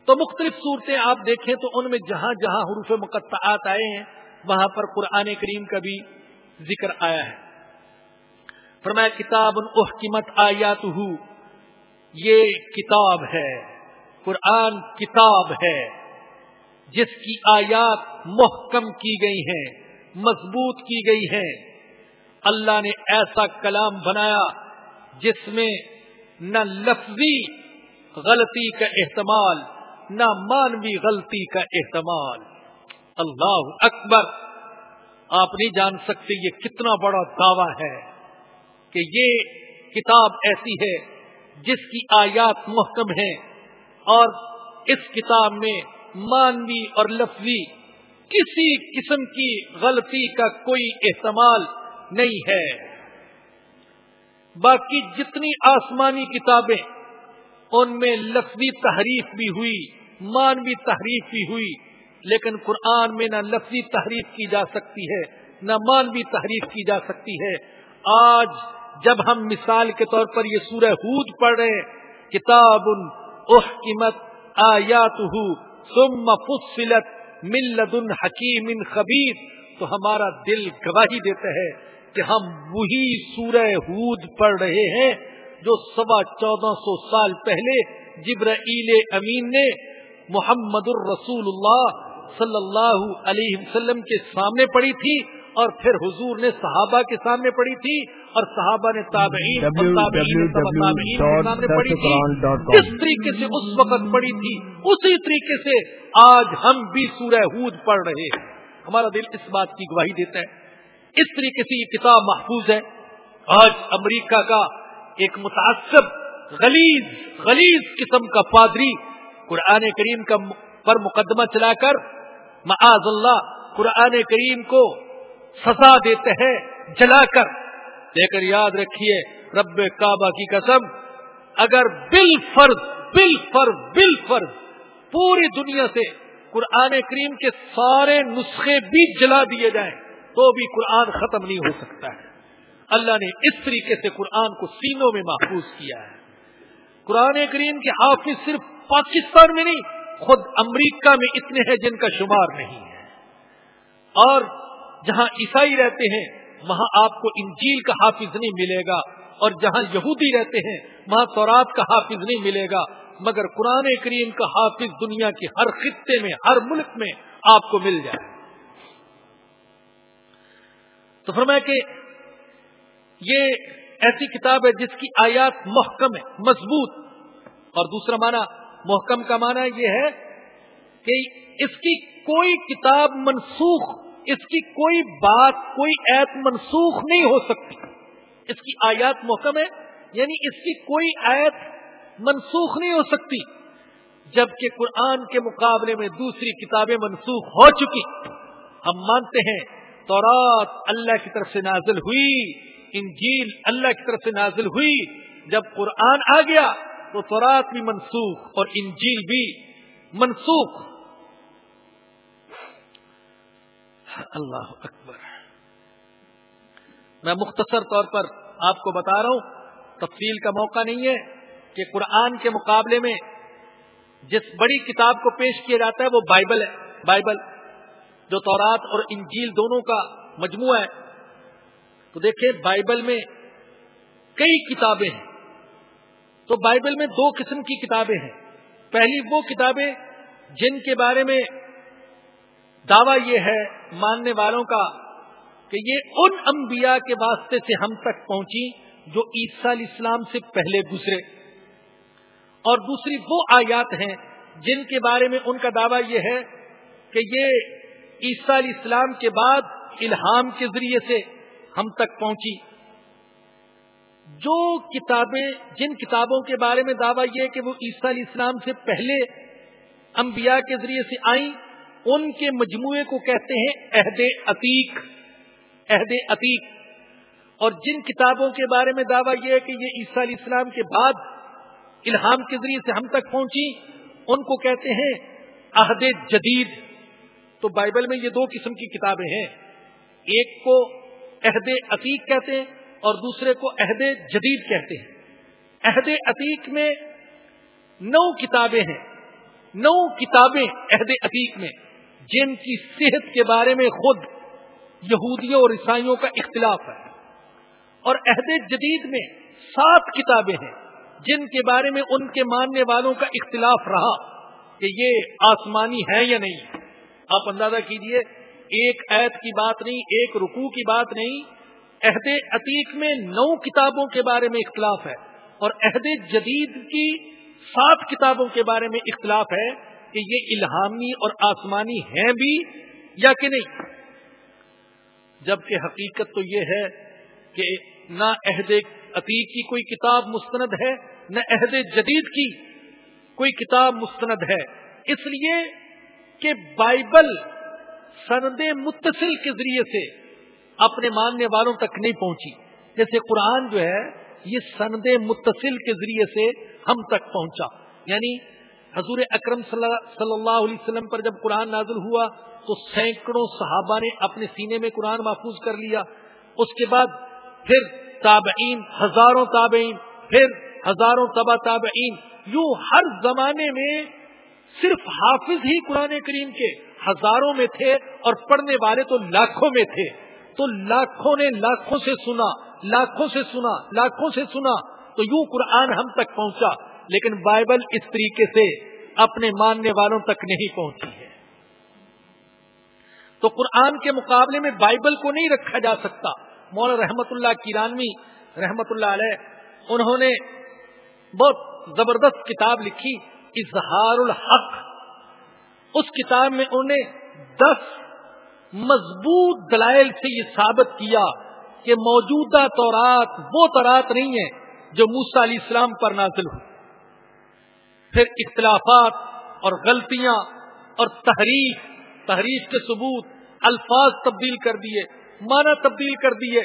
تو مختلف صورتیں آپ دیکھیں تو ان میں جہاں جہاں حروف مقطعات آئے ہیں، وہاں پر قرآن کریم کا بھی ذکر آیا ہے۔ فرمایا، کتاب احکمت آیات یہ کتاب ہے۔ قرآن کتاب ہے۔ جس کی آیات محکم کی گئی ہیں، مضبوط کی گئی ہیں۔ اللہ نے ایسا کلام بنایا جس میں نہ لفظی غلطی کا احتمال، نہ مانوی غلطی کا احتمال۔ اللہ اکبر، آپ نہیں جان سکتے یہ کتنا بڑا دعویٰ ہے کہ یہ کتاب ایسی ہے جس کی آیات محکم ہیں اور اس کتاب میں مانوی اور لفظی کسی قسم کی غلطی کا کوئی احتمال نہیں ہے۔ باقی جتنی آسمانی کتابیں، ان میں لفظی تحریف بھی ہوئی، مانوی تحریف بھی ہوئی، لیکن قرآن میں نہ لفظی تحریف کی جا سکتی ہے، نہ مانوی تحریف کی جا سکتی ہے۔ آج جب ہم مثال کے طور پر یہ سورہ ہود پڑھ رہے ہیں، کتاب احکمت آیات ثم فصلت ملد حکیم خبیر، تو ہمارا دل گواہی دیتا ہے کہ ہم وہی سورہ ہود پڑھ رہے ہیں جو سوا چودہ سو سال پہلے جبرائیل امین نے محمد الرسول اللہ صلی اللہ علیہ وسلم کے سامنے پڑی تھی اور پھر حضور نے صحابہ کے سامنے پڑی تھی اور صحابہ نے تابعین پڑی تھی۔ جس طریقے سے اس وقت پڑی تھی؟ اسی طریقے سے آج ہم بھی سورہ ہود پڑھ رہے ہیں۔ ہمارا دل اس بات کی گواہی دیتا ہے۔ اس طریقے سے یہ کتاب محفوظ ہے۔ آج امریکہ کا ایک متاثر غلیظ غلیظ قسم کا پادری قرآن کریم کا پر مقدمہ چلا کر معاذ اللہ قرآن کریم کو سزا دیتے ہیں جلا کر لیکن یاد رکھیے، رب کعبہ کی قسم، اگر بل فرض بل فرض بل فرض پوری دنیا سے قرآن کریم کے سارے نسخے بھی جلا دیے جائیں، تو بھی قرآن ختم نہیں ہو سکتا ہے۔ اللہ نے اس طریقے سے قرآن کو سینوں میں محفوظ کیا ہے۔ قرآن کریم کے حافظ صرف پاکستان میں نہیں، خود امریکہ میں اتنے ہیں جن کا شمار نہیں ہے۔ اور جہاں عیسائی رہتے ہیں وہاں آپ کو انجیل کا حافظ نہیں ملے گا اور جہاں یہودی رہتے ہیں، وہاں تورات کا حافظ نہیں ملے گا۔ مگر قرآن کریم کا حافظ دنیا کے ہر خطے میں، ہر ملک میں آپ کو مل جائے۔ تو فرمایا کہ یہ ایسی کتاب ہے جس کی آیات محکم ہے مضبوط۔ اور دوسرا معنی، محکم کا معنی یہ ہے کہ اس کی کوئی کتاب منسوخ اس کی کوئی بات، کوئی ایت منسوخ نہیں ہو سکتی۔ اس کی آیات محکم ہے یعنی اس کی کوئی ایت منسوخ نہیں ہو سکتی۔ جبکہ قرآن کے مقابلے میں دوسری کتابیں منسوخ ہو چکی۔ ہم مانتے ہیں، تورات اللہ کی طرف سے نازل ہوئی، انجیل اللہ کی طرف سے نازل ہوئی۔ جب قرآن آ گیا تو تورات بھی منسوخ اور انجیل بھی منسوخ۔ اللہ اکبر میں مختصر طور پر آپ کو بتا رہا ہوں، تفصیل کا موقع نہیں ہے کہ قرآن کے مقابلے میں جس بڑی کتاب کو پیش کیا جاتا ہے وہ بائبل ہے، بائبل جو تورات اور انجیل دونوں کا مجموعہ ہے۔ تو دیکھیں، بائبل میں کئی کتابیں ہیں۔ تو بائبل میں دو قسم کی کتابیں ہیں۔ پہلی وہ کتابیں جن کے بارے میں دعویٰ یہ ہے ماننے والوں کا کہ یہ ان انبیاء کے واسطے سے ہم تک پہنچی جو عیسیٰ علیہ السلام سے پہلے گزرے۔ اور دوسری وہ آیات ہیں جن کے بارے میں ان کا دعویٰ یہ ہے کہ یہ عیسیٰ علیہ السلام کے بعد الہام کے ذریعے سے ہم تک پہنچی جو کتابیں، جن کتابوں کے بارے میں دعویٰ یہ کہ وہ عیسیٰ علیہ السلام سے پہلے انبیاء کے ذریعے سے آئیں ان کے مجموعے کو کہتے ہیں عہد عتیق عہد عتیق۔ اور جن کتابوں کے بارے میں دعویٰ یہ ہے کہ یہ عیسیٰ علیہ السلام کے بعد الہام کے ذریعے سے ہم تک پہنچی ان کو کہتے ہیں عہد جدید۔ تو بائبل میں یہ دو قسم کی کتابیں ہیں۔ ایک کو عہد عتیق کہتے ہیں اور دوسرے کو عہد جدید کہتے ہیں۔ عہد عتیق میں نو کتابیں ہیں، نو کتابیں عہد عتیق میں۔ جن کی صحت کے بارے میں خود یہودیوں اور عیسائیوں کا اختلاف ہے۔ اور عہد جدید میں سات کتابیں ہیں جن کے بارے میں ان کے ماننے والوں کا اختلاف رہا کہ یہ آسمانی ہے یا نہیں۔ آپ اندازہ کیجیے، ایک عید کی بات نہیں، ایک رکوع کی بات نہیں۔ عہد عتیق میں نو کتابوں کے بارے میں اختلاف ہے اور عہد جدید کی سات کتابوں کے بارے میں اختلاف ہے۔ کہ یہ الہامی اور آسمانی ہیں بھی یا کہ نہیں؟ جبکہ حقیقت تو یہ ہے کہ نہ عہد عتیق کی کوئی کتاب مستند ہے، نہ عہد جدید کی کوئی کتاب مستند ہے۔ اس لیے کہ بائبل سند متصل کے ذریعے سے اپنے ماننے والوں تک نہیں پہنچی۔ جیسے قرآن جو ہے، یہ سند متصل کے ذریعے سے ہم تک پہنچا۔ یعنی حضور اکرم صلی اللہ علیہ وسلم پر جب قرآن نازل ہوا تو سینکڑوں صحابہ نے اپنے سینے میں قرآن محفوظ کر لیا۔ اس کے بعد پھر تابعین، ہزاروں تابعین، پھر ہزاروں تبا تابعین، یوں ہر زمانے میں صرف حافظ ہی قرآن کریم کے ہزاروں میں تھے اور پڑھنے والے تو لاکھوں میں تھے۔ تو لاکھوں نے لاکھوں سے سنا، لاکھوں سے سنا، لاکھوں سے سنا۔ تو یوں قرآن ہم تک پہنچا۔ لیکن بائبل اس طریقے سے اپنے ماننے والوں تک نہیں پہنچی ہے۔ تو قرآن کے مقابلے میں بائبل کو نہیں رکھا جا سکتا۔ مولا رحمت اللہ کیرانوی رحمت اللہ علیہ، انہوں نے بہت زبردست کتاب لکھی، اظہار الحق۔ اس کتاب میں انہوں نے دس مضبوط دلائل سے یہ ثابت کیا کہ موجودہ تورات وہ تورات نہیں ہے جو موسا علیہ السلام پر نازل ہو پھر اختلافات اور غلطیاں اور تحریف تحریف کے ثبوت، الفاظ تبدیل کر دیے، معنی تبدیل کر دیے۔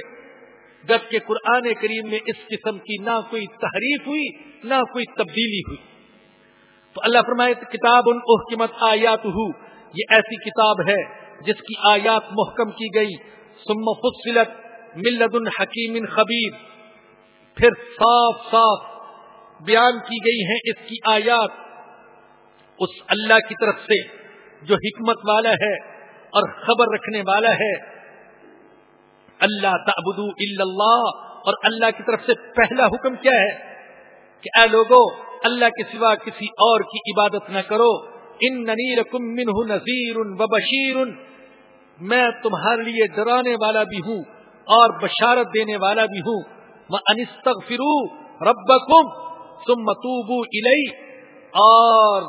جبکہ قرآن کریم میں اس قسم کی نہ کوئی تحریف ہوئی، نہ کوئی تبدیلی ہوئی۔ تو اللہ فرمائے، کتاب ان احکمت آیات ہو یہ ایسی کتاب ہے جس کی آیات محکم کی گئی۔ سم فصلت ملد الحکیم خبیر۔ پھر صاف صاف بیان کی گئی ہیں اس کی آیات اس اللہ کی طرف سے جو حکمت والا ہے اور خبر رکھنے والا ہے۔ اللہ تعبدو الا اللہ اور اللہ کی طرف سے پہلا حکم کیا ہے کہ اے لوگوں اللہ کے سوا کسی اور کی عبادت نہ کرو۔ ان ننیر کم من نذیر و بشیر۔ میں تمہارے لیے ڈرانے والا بھی ہوں اور بشارت دینے والا بھی ہوں۔ میں انستک فرو رب کم تم متوبو الئی اور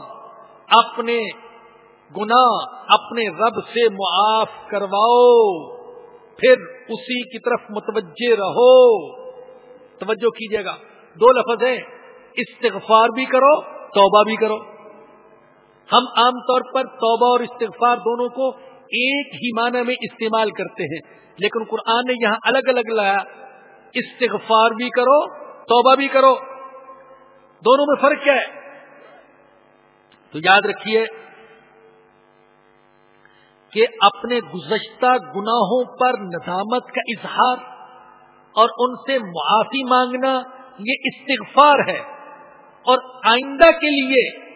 اپنے گنا اپنے رب سے معاف کرواؤ، پھر اسی کی طرف متوجہ رہو۔ توجہ کیجیے گا۔ دو لفظ ہیں، استغفار بھی کرو، توبہ بھی کرو۔ ہم عام طور پر توبہ اور استغفار دونوں کو ایک ہی معنی میں استعمال کرتے ہیں، لیکن قرآن نے یہاں الگ الگ لایا، استغفار بھی کرو، توبہ بھی کرو۔ دونوں میں فرق کیا ہے؟ تو یاد رکھیے کہ اپنے گزشتہ گناہوں پر ندامت کا اظہار اور ان سے معافی مانگنا یہ استغفار ہے۔ اور آئندہ کے لیے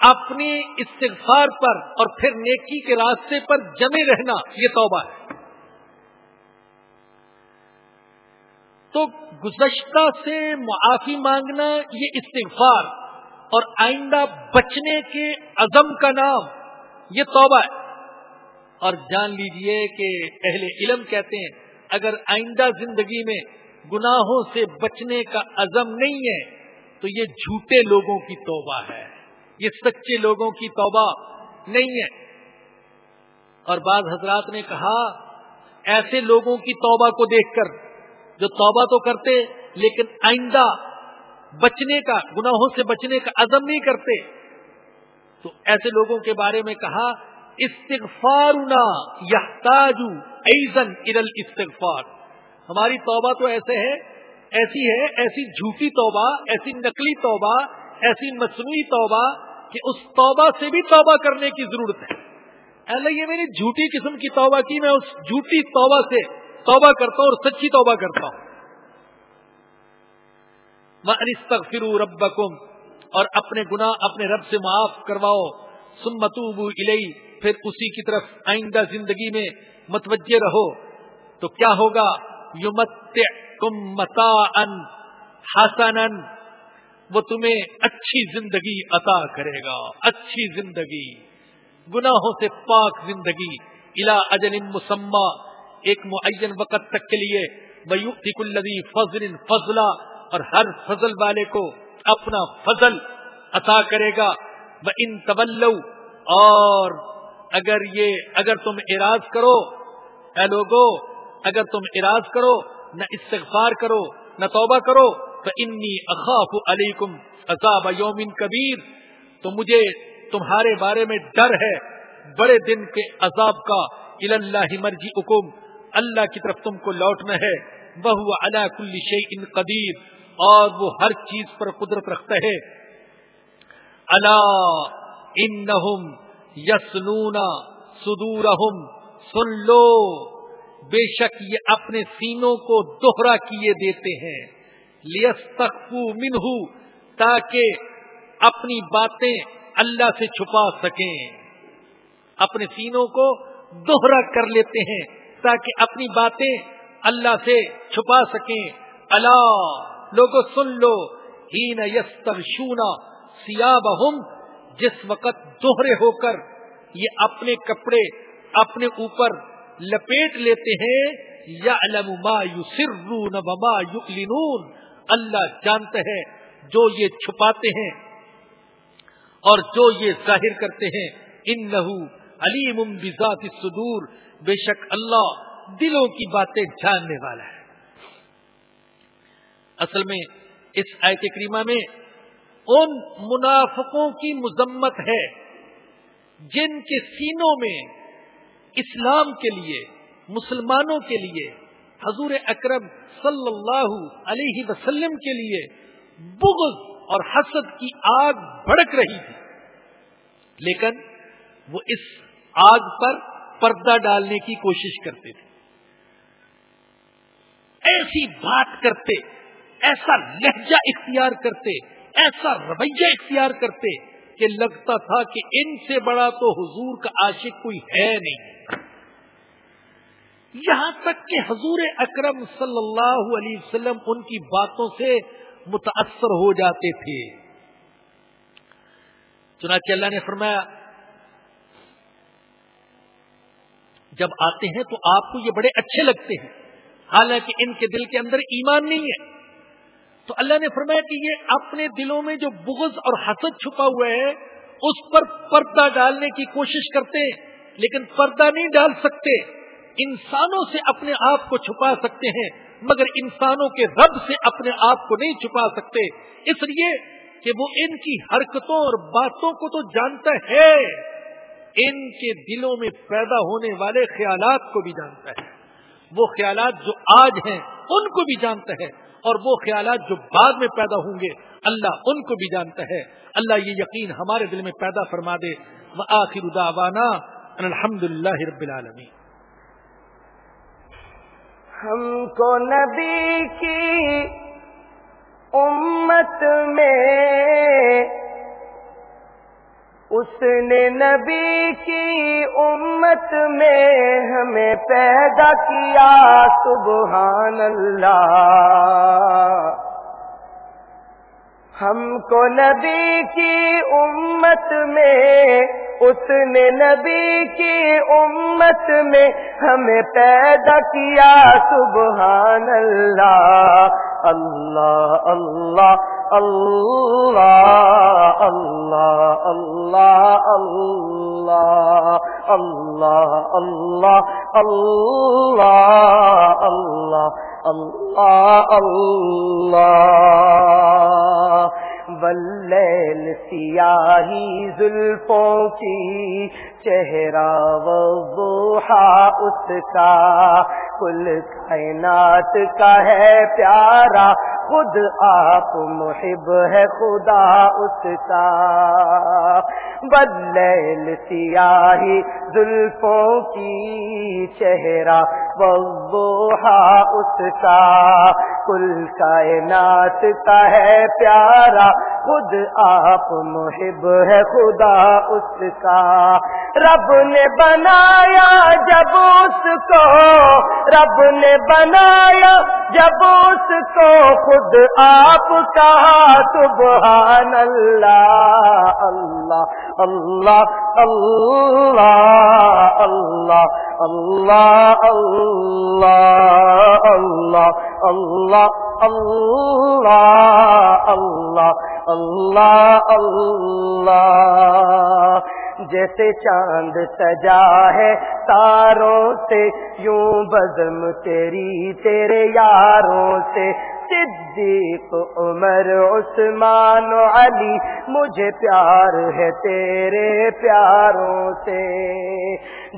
اپنے استغفار پر اور پھر نیکی کے راستے پر جمے رہنا یہ توبہ ہے۔ تو گزشتہ سے معافی مانگنا یہ استغفار اور آئندہ بچنے کے عزم کا نام، یہ توبہ ہے۔ اور جان لیجیے کہ اہل علم کہتے ہیں، اگر آئندہ زندگی میں گناہوں سے بچنے کا عزم نہیں ہے، تو یہ جھوٹے لوگوں کی توبہ ہے۔ یہ سچے لوگوں کی توبہ نہیں ہے۔ اور بعض حضرات نے کہا، ایسے لوگوں کی توبہ کو دیکھ کر جو توبہ تو کرتے لیکن آئندہ بچنے کا، گناہوں سے بچنے کا عزم نہیں کرتے۔ تو ایسے لوگوں کے بارے میں کہا استغفارنا یحتاج ایزن ارل استغفار ہماری توبہ تو ایسے ہے، ایسی ہے، ایسی جھوٹی توبہ، ایسی نقلی توبہ، ایسی مصنوعی توبہ کہ اس توبہ سے بھی توبہ کرنے کی ضرورت ہے۔ اللہ، یہ میری جھوٹی قسم کی توبہ کی، میں اس جھوٹی توبہ سے توبہ کرتا ہوں اور سچی توبہ کرتا ہوں۔ فرو رب اور اپنے گناہ اپنے رب سے معاف کرواؤ۔ سمتوب الئی پھر اسی کی طرف آئندہ زندگی میں متوجہ رہو۔ تو کیا ہوگا؟ یومت کم متا ان وہ تمہیں اچھی زندگی عطا کرے گا۔ اچھی زندگی، گناہوں سے پاک زندگی الا اجن مسمہ ایک معین وقت تک کے لیے الدی فضل فضلہ اور ہر فضل والے کو اپنا فضل عطا کرے گا۔ وہ ان طول اور اگر یہ، اگر تم اراض کرو، اے لوگو، اگر تم اراض کرو، نہ استغفار کرو، نہ توبہ کرو تو انی اخاف علیکم عذاب یوم کبیر تو مجھے تمہارے بارے میں ڈر ہے، بڑے دن کے عذاب کا اللہ مرجی حکم اللہ کی طرف تم کو لوٹنا ہے۔ بہو اللہ کل ان قدیر۔ اور وہ ہر چیز پر قدرت رکھتا ہے۔ اللہ ان یسنونا سدورہم سن لو، بے شک یہ اپنے سینوں کو دوہرا کیے دیتے ہیں۔ منہ تاکہ اپنی باتیں اللہ سے چھپا سکیں۔ اپنے سینوں کو دوہرا کر لیتے ہیں۔ تاکہ اپنی باتیں اللہ سے چھپا سکیں۔ اللہ لوگوں سن لو ہی نہ یستر شونا سیاب جس وقت دوہرے ہو کر یہ اپنے کپڑے اپنے اوپر لپیٹ لیتے ہیں یا اللہ جانتے ہیں جو یہ چھپاتے ہیں اور جو یہ ظاہر کرتے ہیں۔ ان لہو علیم بذات الصدور۔ بے شک اللہ دلوں کی باتیں جاننے والا ہے۔ اصل میں اس آیت کریمہ میں ان منافقوں کی مذمت ہے جن کے سینوں میں اسلام کے لیے، مسلمانوں کے لیے، حضور اکرم صلی اللہ علیہ وسلم کے لیے بغض اور حسد کی آگ بھڑک رہی تھی۔ لیکن وہ اس آگ پر پردہ ڈالنے کی کوشش کرتے تھے۔ ایسی بات کرتے، ایسا لہجہ اختیار کرتے، ایسا رویہ اختیار کرتے کہ لگتا تھا کہ ان سے بڑا تو حضور کا عاشق کوئی ہے نہیں۔ یہاں تک کہ حضور اکرم صلی اللہ علیہ وسلم ان کی باتوں سے متاثر ہو جاتے تھے۔ چنانچہ اللہ نے فرمایا جب آتے ہیں تو آپ کو یہ بڑے اچھے لگتے ہیں۔ حالانکہ ان کے دل کے اندر ایمان نہیں ہے۔ تو اللہ نے فرمایا کہ یہ اپنے دلوں میں جو بغض اور حسد چھپا ہوا ہے، اس پر پردہ ڈالنے کی کوشش کرتے ہیں، لیکن پردہ نہیں ڈال سکتے۔ انسانوں سے اپنے آپ کو چھپا سکتے ہیں، مگر انسانوں کے رب سے اپنے آپ کو نہیں چھپا سکتے۔ اس لیے کہ وہ ان کی حرکتوں اور باتوں کو تو جانتا ہے۔ ان کے دلوں میں پیدا ہونے والے خیالات کو بھی جانتا ہے۔ وہ خیالات جو آج ہیں، ان کو بھی جانتا ہے۔ اور وہ خیالات جو بعد میں پیدا ہوں گے، اللہ ان کو بھی جانتا ہے۔ اللہ یہ یقین ہمارے دل میں پیدا فرما دے۔ وہ آخر الحمد للہ رب العالمین۔ ہم کو نبی کی امت میں اس نے نبی کی امت میں ہمیں پیدا کیا، سبحان اللہ۔ ہم کو نبی کی امت میں، اس نے نبی کی امت میں ہمیں پیدا کیا، سبحان اللہ۔ اللہ اللہ۔ اللہ اللہ اللہ اللہ اللہ اللہ اللہ اللہ اللہ اللہ بلیل سیاہی زلفوں کی چہرہ وضحا اس کا کل کائنات کا ہے پیارا خود آپ محب ہے خدا اس کا۔ بدلیل سیاہی زلفوں کی چہرہ وضحا اس کا۔ کل کائنات کا ہے پیارا خود آپ محب ہے خدا اس کا رب نے بنایا جب اس کو رب نے بنایا جب اس کو خود آپ کا سبحان اللہ اللہ اللہ اللہ اللہ اللہ اللہ اللہ اللہ اللہ اللہ اللہ اللہ جیسے چاند سجا ہے تاروں سے، یوں بزم تیری، تیرے یاروں سے۔ صدیق، عمر، عثمان علی، مجھے پیار ہے تیرے پیاروں سے۔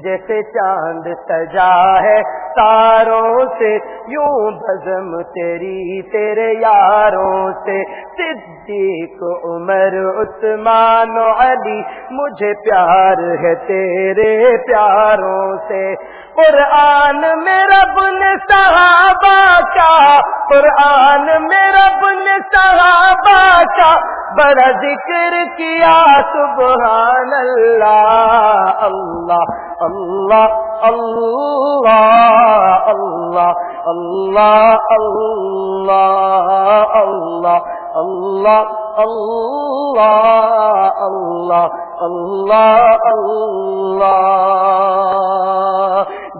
جیسے چاند سجا ہے، تاروں سے یوں بزم تیری، تیرے یاروں سے صدیق عمر، عثمان علی، مجھے پیار ہے تیرے پیاروں سے۔ قرآن میں رب نے صحابہ کا، قرآن میں رب نے صحابہ کا بڑا ذکر کیا، سبحان اللہ اللہ اللہ اللہ اللہ اللہ اللہ اللہ اللہ اللہ اللہ اللہ اللہ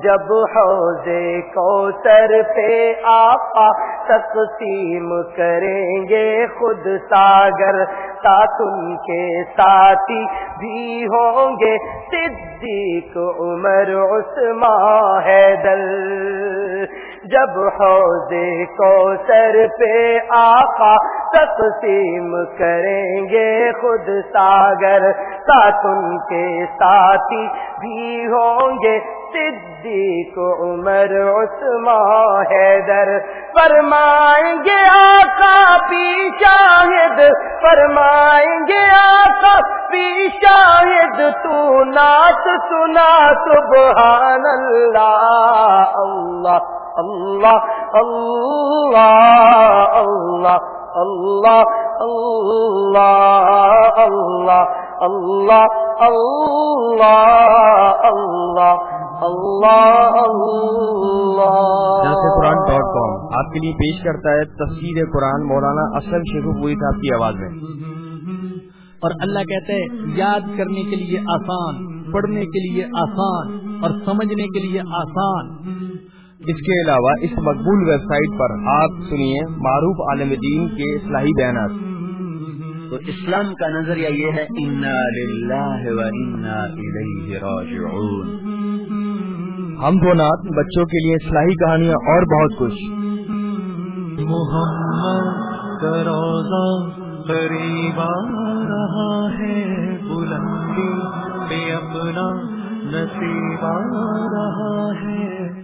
جب حوضے کو سر پہ آپا تقسیم کریں گے خود ساگر ساتھ ان کے ساتھی بھی ہوں گے۔ صدیق عمر عثمان حیدر۔ جب حوض کو سر پہ آقا تقسیم کریں گے خود ساگر، ساتھ ان کے ساتھی بھی ہوں گے۔ صدیق عمر، عثمان حیدر فرمائیں گے آقا بھی شاہد، فرمائیں گے آقا بھی شاہد۔ تو نعت سنا سبحان اللہ اللہ اللہ اللہ اللہ۔ اللہ اللہ اللہ اللہ اللہ اللہ اللہ جیسے قرآن ڈاٹ کام آپ کے لیے پیش کرتا ہے تفسیر قرآن مولانا اسلم شیخو پوری صاحب کی آواز میں۔ اور اللہ کہتے ہیں یاد کرنے کے لیے آسان پڑھنے کے لیے آسان اور سمجھنے کے لیے آسان۔ اس کے علاوہ اس مقبول ویب سائٹ پر آپ سنیے معروف عالم دین کے اصلاحی بیانات۔ تو اسلام کا نظریہ یہ ہے انا للہ و انا الیہ راجعون ہم دو نات بچوں کے لیے اصلاحی کہانیاں اور بہت کچھ۔ محمد کا روزہ قریب آ رہا ہے بلندی پہ اپنا نصیب آ رہا ہے۔